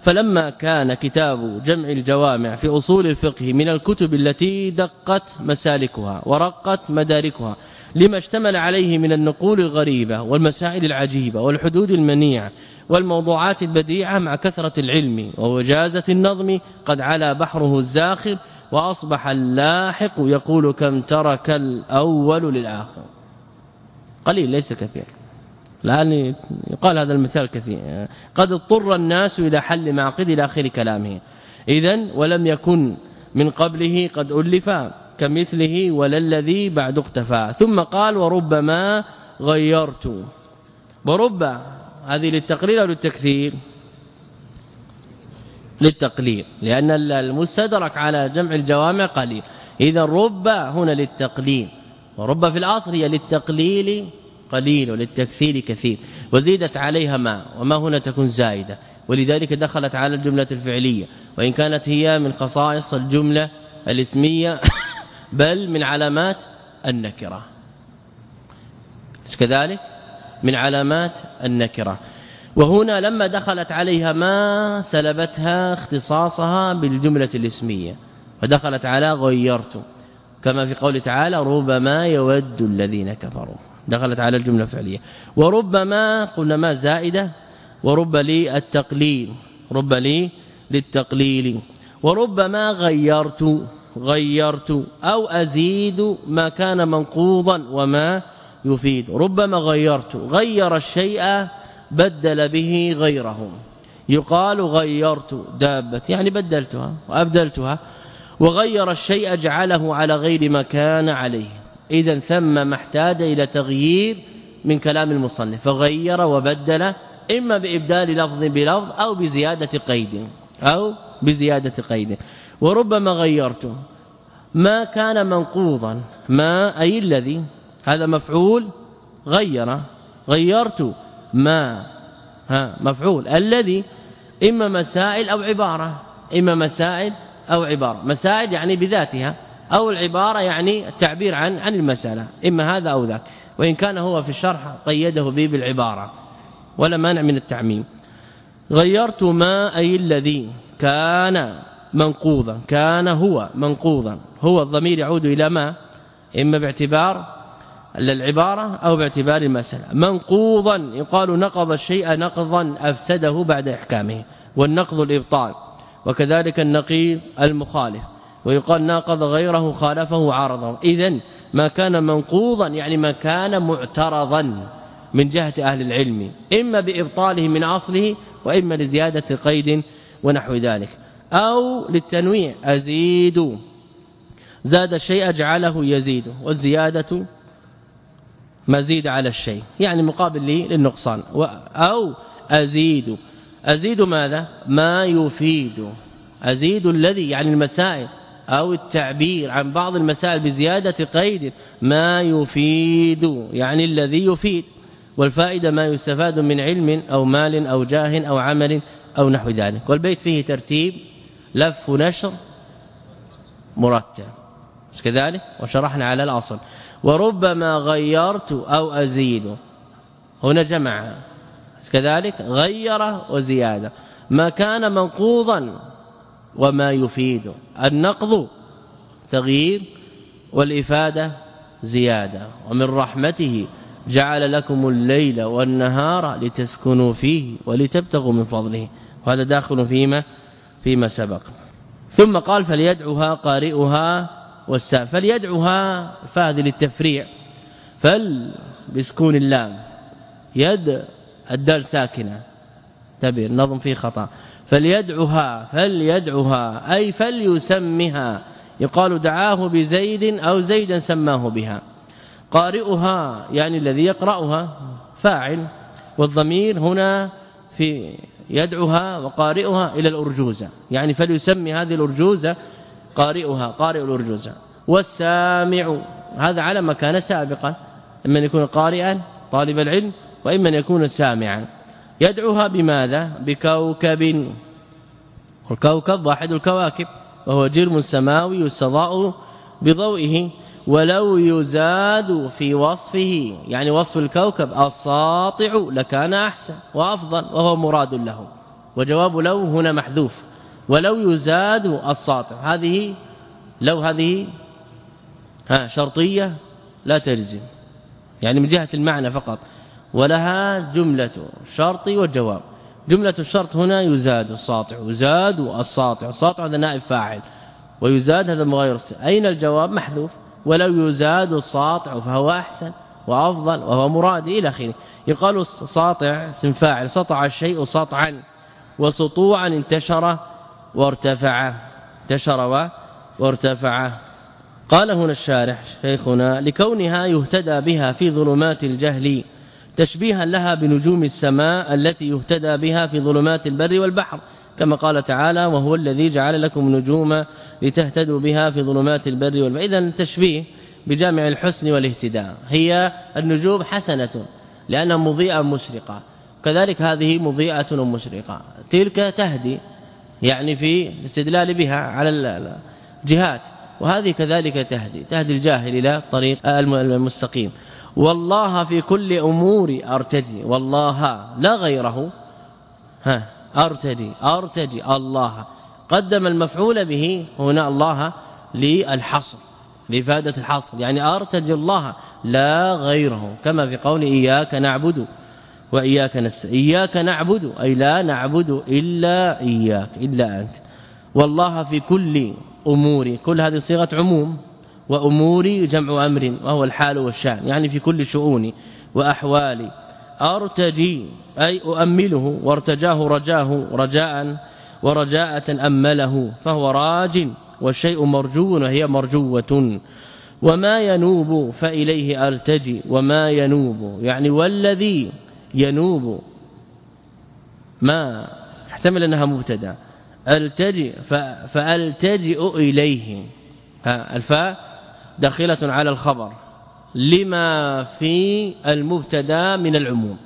فلما كان كتاب جمع الجوامع في أصول الفقه من الكتب التي دقت مسالكها ورقت مداركها لما اشتمل عليه من النقول الغريبة والمسائل العجيبة والحدود المنيعة والموضوعات البديعة مع كثرة العلم ووجازة النظم قد علا بحره الزاخر وأصبح اللاحق يقول كم ترك الأول للآخر. قليل ليس كثير. الان يقال هذا المثال كثير. قد اضطر الناس إلى حل معقد إلى آخر كلامه. اذا ولم يكن من قبله قد ألف كمثله ولا الذي بعد اختفى ثم قال وربما غيرت. ورب هذه للتقليل أو للتكثير؟ للتقليل لأن المستدرك على جمع الجوامع قليل. إذا رب هنا للتقليل ورب في الأصل هي للتقليل قليل وللتكثير كثير وزيدت عليها ما وما هنا تكون زائده ولذلك دخلت على الجملة الفعلية وإن كانت هي من خصائص الجملة الاسمية [COUGHS] بل من علامات النكرة. كذلك؟ من علامات النكرة. وهنا لما دخلت عليها ما سلبتها اختصاصها بالجملة الاسمية ودخلت على غيرت. كما في قول تعالى ربما يود الذين كفروا دخلت على الجملة الفعلية. وربما قلنا ما زائدة. ورب لي التقليل رب لي للتقليل وربما غيرت غيرت أو أزيد ما كان منقوضا وما يفيد ربما غيرت غير الشيء بدل به غيره يقال غيرت دابة يعني بدلتها وأبدلتها. وغير الشيء جعله على غير ما كان عليه. إذا ثم ما احتاج إلى تغيير من كلام المصنف. فغير وبدل إما بإبدال لفظ بلفظ أو بزيادة قيد أو بزيادة قيد. وربما غيرت. ما كان منقوضا. ما أي الذي هذا مفعول غير. غيرت ما ها مفعول. الذي إما مسائل أو عبارة. إما مسائل أو عبارة. مسائل يعني بذاتها. أو العبارة يعني التعبير عن عن المسألة. إما هذا أو ذاك. وإن كان هو في الشرح قيده به بالعبارة. ولا مانع من التعميم. غيرت ما أي الذي كان منقوضا. كان هو منقوضا. هو الضمير يعود إلى ما؟ إما باعتبار العبارة أو باعتبار المسألة. منقوضا يقال نقض الشيء نقضا أفسده بعد إحكامه. والنقض الإبطال وكذلك النقيض المخالف. ويقال ناقض غيره خالفه عارضه. اذا ما كان منقوضا يعني ما كان معترضا من جهة أهل العلم. إما بإبطاله من أصله وإما لزيادة قيد ونحو ذلك. أو للتنويع أزيد. زاد الشيء جعله يزيد. والزيادة مزيد على الشيء يعني مقابل للنقصان. أو أزيد. أزيد ماذا؟ ما يفيد. أزيد الذي يعني المسائل. أو التعبير عن بعض المسائل بزيادة قيد. ما يفيد يعني الذي يفيد. والفائدة ما يستفاد من علم أو مال أو جاه أو عمل أو نحو ذلك. والبيت فيه ترتيب لف نشر مرتب كذلك؟ وشرحنا على الأصل. وربما غيرت أو أزيد. هنا جمع. كذلك غير وزيادة ما كان منقوضا وما يفيد. النقض تغيير والإفادة زيادة. ومن رحمته جعل لكم الليل والنهار لتسكنوا فيه ولتبتغوا من فضله. وهذا داخل فيما فيما سبق. ثم قال فليدعوها قارئها والسام فليدعوها فهذه للتفريع فل بسكون اللام. يد الدال ساكنة. تبين النظم فيه خطأ. فليدعها فليدعها أي فليسمها. يقال دعاه بزيد أو زيدا سماه بها. قارئها يعني الذي يقرأها. فاعل. والضمير هنا في يدعوها وقارئها إلى الأرجوزة. يعني فليسمي هذه الأرجوزة قارئها قارئ الأرجوزة والسامع هذا على ما كان سابقا. إما أن يكون قارئا طالب العلم وإما أن يكون سامعا. يدعوها بماذا؟ بكوكب. والكوكب واحد الكواكب وهو جرم سماوي يستضاء بضوئه ولو يزاد في وصفه. يعني وصف الكوكب الساطع لكان أحسن وأفضل وهو مراد له. وجواب لو هنا محذوف. ولو يزاد الساطع. هذه لو هذه ها شرطية لا تجزم. يعني من جهة المعنى فقط. ولها جملة شرط وجواب جملة الشرط هنا يزاد الساطع. يزاد الساطع. الساطع هذا نائب فاعل. ويزاد هذا مغير أين الجواب؟ محذوف. ولو يزاد الساطع فهو أحسن وأفضل وهو مراد إلى آخره. يقال الساطع اسم فاعل. سطع الشيء سطعا. وسطوعا انتشر وارتفع انتشر وارتفع قال هنا الشارح شيخنا لكونها يهتدى بها في ظلمات الجهل تشبيها لها بنجوم السماء التي يهتدى بها في ظلمات البر والبحر كما قال تعالى وهو الذي جعل لكم نجوما لتهتدوا بها في ظلمات البر والبحر اذا تشبيه بجامع الحسن والاهتداء هي النجوم حسنة لأنها مضيئة مشرقة كذلك هذه مضيئة ومشرقه تلك تهدي يعني في الاستدلال بها على الجهات وهذه كذلك تهدي تهدي الجاهل إلى الطريق المستقيم. والله في كل أمور أرتجي والله لا غيره. ها أرتجي أرتجي الله. قدم المفعول به هنا الله للحصر لافاده الحصر. يعني أرتجي الله لا غيره كما في قول إياك نعبد. وإياك نستعين إياك نعبد أي لا نعبد إلا إياك إلا أنت. والله في كل أموري كل هذه صيغة عموم وأموري جمع أمر وهو الحال والشأن يعني في كل شؤوني وأحوالي. أرتجي أي أؤمله وارتجاه رجاه رجاء ورجاءة أمله فهو راج والشيء مرجو وهي مرجوة. وما ينوب فإليه أرتجي وما ينوب يعني والذي ينوب ما احتمل أنها مبتدأ. التجئ فألتجئ إليه. ها الفاء داخلة على الخبر. لما في المبتدأ من العموم.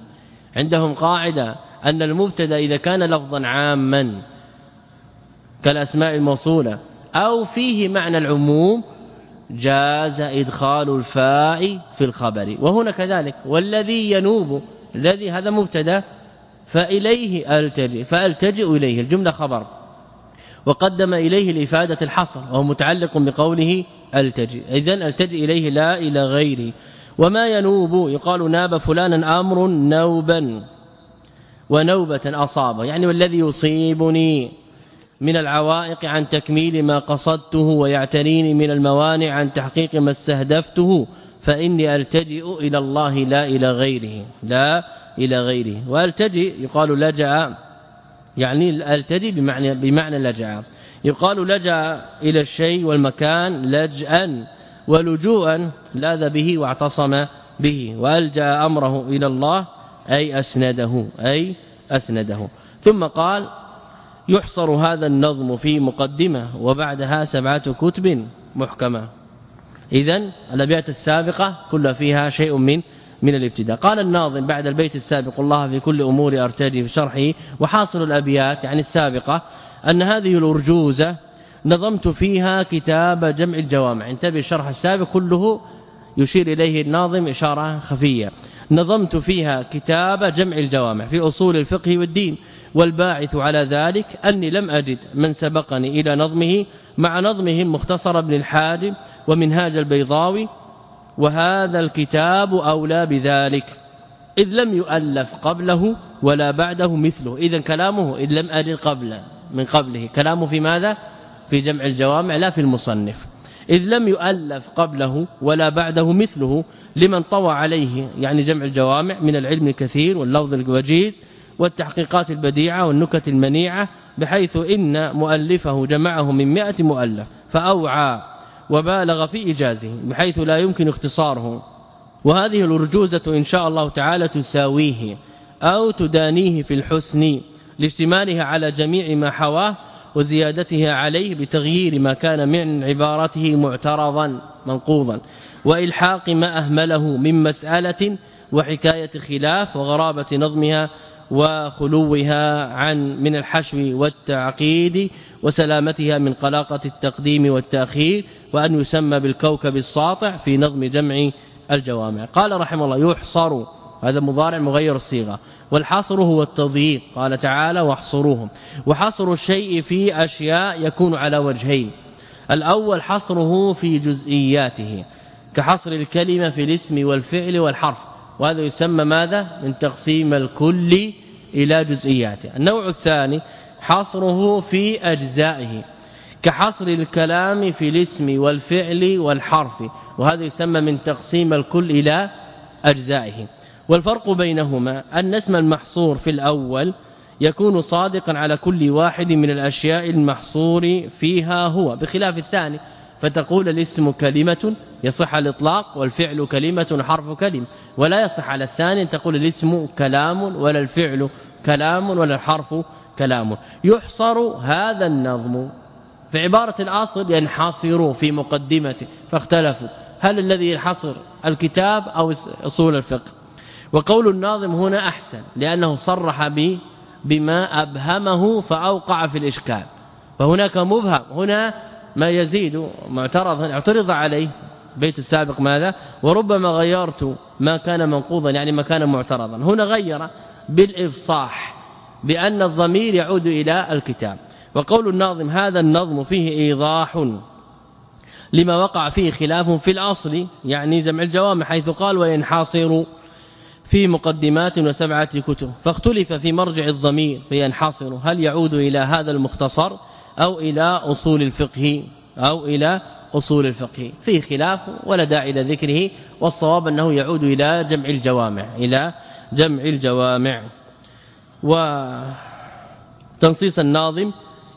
عندهم قاعدة أن المبتدأ إذا كان لفظا عاما كالأسماء الموصولة أو فيه معنى العموم جاز إدخال الفاء في الخبر. وهنا كذلك. والذي ينوب الذي هذا مبتدا فإليه ألتجئ فألتجئ إليه الجملة خبر. وقدم إليه لإفادة الحصر وهو متعلق بقوله ألتجئ. اذا ألتجئ إليه لا إلى غيره وما ينوب يقال ناب فلانا أمر نوبا ونوبة اصابه يعني والذي يصيبني من العوائق عن تكميل ما قصدته ويعتريني من الموانع عن تحقيق ما استهدفته. فإني ألتجئ إلى الله لا إلى غيره لا إلى غيره. وألتجئ يقال لجأ يعني ألتجئ بمعنى بمعنى لجأ. يقال لجأ إلى الشيء والمكان لجأا ولجوءا لاذ به واعتصم به. وألجأ أمره إلى الله أي أسنده أي أسنده. ثم قال يحصر هذا النظم في مقدمة وبعدها سبعة كتب محكمة. اذا الأبيات السابقة كلها فيها شيء من من الابتداء. قال الناظم بعد البيت السابق الله في كل أمور أرتدي في شرحه وحاصل الأبيات يعني السابقة أن هذه الأرجوزة نظمت فيها كتاب جمع الجوامع. انتبه الشرح السابق كله يشير إليه الناظم إشارة خفية. نظمت فيها كتاب جمع الجوامع في أصول الفقه والدين والباعث على ذلك أني لم أجد من سبقني إلى نظمه مع نظمهم مختصر ابن الحاج ومنهاج البيضاوي وهذا الكتاب أولى بذلك. إذ لم يؤلف قبله ولا بعده مثله. إذا كلامه إذ لم أجد قبله من قبله. كلامه في ماذا؟ في جمع الجوامع لا في المصنف. إذ لم يؤلف قبله ولا بعده مثله لمن طوى عليه يعني جمع الجوامع من العلم الكثير واللفظ الوجيز والتحقيقات البديعة والنكت المنيعة بحيث إن مؤلفه جمعه من مئة مؤلف فأوعى وبالغ في إجازه بحيث لا يمكن اختصاره. وهذه الأرجوزة إن شاء الله تعالى تساويه أو تدانيه في الحسن لاشتمالها على جميع ما حواه وزيادتها عليه بتغيير ما كان من عبارته معترضا منقوضا. وإلحاق ما أهمله من مسألة وحكاية خلاف وغرابة نظمها وخلوها عن من الحشو والتعقيد وسلامتها من قلاقة التقديم والتأخير وأن يسمى بالكوكب الساطع في نظم جمع الجوامع. قال رحمه الله يحصر. هذا مضارع مغير الصيغة. والحصر هو التضييق. قال تعالى واحصروهم. وحصر الشيء في أشياء يكون على وجهين. الأول حصره في جزئياته كحصر الكلمة في الاسم والفعل والحرف. وهذا يسمى ماذا؟ من تقسيم الكل إلى جزئياته. النوع الثاني حصره في أجزائه كحصر الكلام في الاسم والفعل والحرف وهذا يسمى من تقسيم الكل إلى أجزائه. والفرق بينهما أن اسم المحصور في الأول يكون صادقا على كل واحد من الأشياء المحصور فيها هو بخلاف الثاني فتقول الاسم كلمة يصح الإطلاق والفعل كلمة حرف كلمة ولا يصح على الثاني أن تقول الاسم كلام ولا الفعل كلام ولا الحرف كلام. يحصر هذا النظم في عبارة الأصل ينحصر في مقدمته فاختلفوا. هل الذي ينحصر الكتاب أو أصول الفقه؟ وقول الناظم هنا أحسن لأنه صرح به بما أبهمه فأوقع في الإشكال. فهناك مبهم هنا ما يزيد معترضا اعترض عليه بيت السابق ماذا؟ وربما غيرت ما كان منقوضا يعني ما كان معترضا. هنا غير بالإفصاح بأن الضمير يعود إلى الكتاب. وقول الناظم هذا النظم فيه إيضاح لما وقع فيه خلاف في الأصل يعني جمع الجوامع حيث قال وينحاصر في مقدمات وسبعة كتب فاختلف في مرجع الضمير فينحصر. هل يعود إلى هذا المختصر؟ أو إلى أصول الفقه أو إلى أصول الفقه. فيه خلاف ولا داعي إلى ذكره والصواب أنه يعود إلى جمع الجوامع إلى جمع الجوامع. وتنصيص الناظم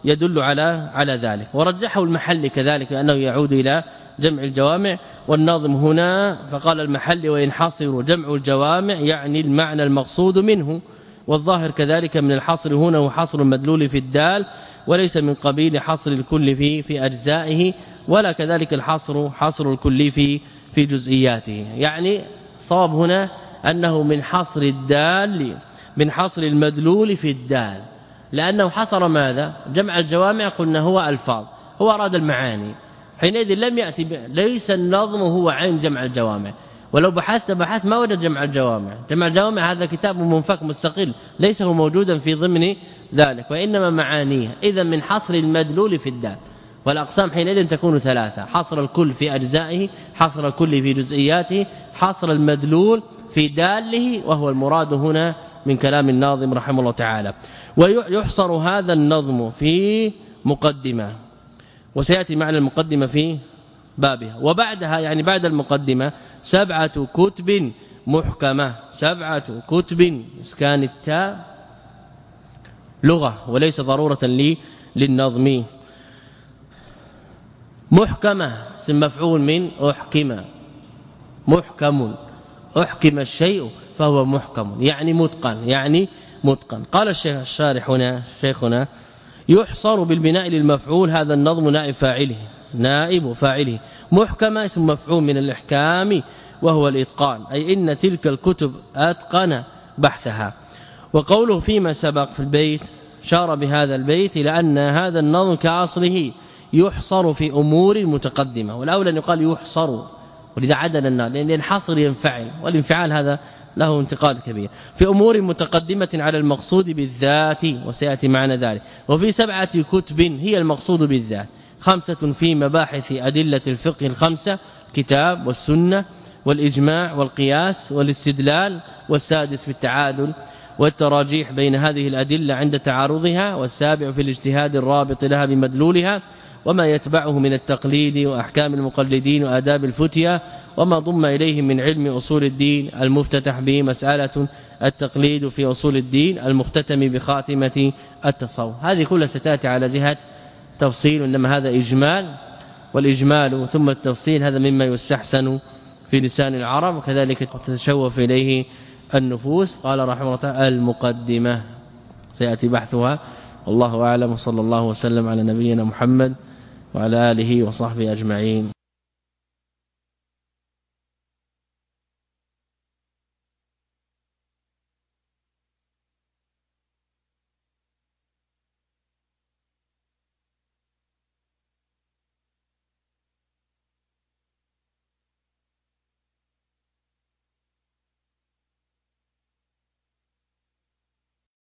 يدل على على ذلك. ورجحه المحل كذلك أنه يعود إلى جمع الجوامع والناظم هنا فقال المحل وينحصر جمع الجوامع يعني المعنى المقصود منه. والظاهر كذلك من الحصر هنا هو حصر المدلول في الدال وليس من قبيل حصر الكل في في أجزائه ولا كذلك الحصر حصر الكل في في جزئياته. يعني صواب هنا أنه من حصر الدال من حصر المدلول في الدال. لأنه حصر ماذا؟ جمع الجوامع قلنا هو ألفاظ هو أراد المعاني. حينئذ لم يأتي ليس النظم هو عين جمع الجوامع. ولو بحثت بحث ما وجد جمع الجوامع. جمع الجوامع هذا كتاب منفك مستقل ليس هو موجودا في ضمن ذلك وإنما معانيه. إذا من حصر المدلول في الدال. والأقسام حينئذ تكون ثلاثة حصر الكل في أجزائه حصر الكل في جزئياته حصر المدلول في داله وهو المراد هنا من كلام الناظم رحمه الله تعالى. ويحصر هذا النظم في مقدمة. وسيأتي معنى المقدمة في بابها. وبعدها يعني بعد المقدمة سبعة كتب محكمة. سبعة كتب إسكان التاء لغة وليس ضرورة لي للنظم. محكمة اسم مفعول من أحكم. محكم أحكم الشيء فهو محكم. يعني متقن يعني متقن. قال الشيخ الشارح هنا شيخنا يحصر بالبناء للمفعول هذا النظم نائب فاعله. نائب فاعله. محكم اسم مفعول من الإحكام وهو الإتقان أي إن تلك الكتب أتقن بحثها. وقوله فيما سبق في البيت شار بهذا البيت لأن هذا النظم كأصله يحصر في أمور متقدمة. والأولى أن يقال يحصر ولذا عدل النار لأن الحصر ينفعل والانفعال هذا له انتقاد كبير. في أمور متقدمة على المقصود بالذات وسيأتي معنا ذلك. وفي سبعة كتب هي المقصود بالذات. خمسة في مباحث أدلة الفقه الخمسة كتاب والسنة والإجماع والقياس والاستدلال والسادس في التعادل والتراجيح بين هذه الأدلة عند تعارضها والسابع في الاجتهاد الرابط لها بمدلولها وما يتبعه من التقليد وأحكام المقلدين وآداب الفتيا وما ضم إليه من علم أصول الدين المفتتح به مسألة التقليد في أصول الدين المختتم بخاتمة التصوف. هذه كلها ستأتي على جهة تفصيل إنما هذا إجمال والإجمال ثم التفصيل هذا مما يستحسن في لسان العرب وكذلك تتشوف إليه النفوس. قال رحمه الله تعالى المقدمة. سيأتي بحثها. والله أعلم وصلى الله وسلم على نبينا محمد وعلى آله وصحبه أجمعين.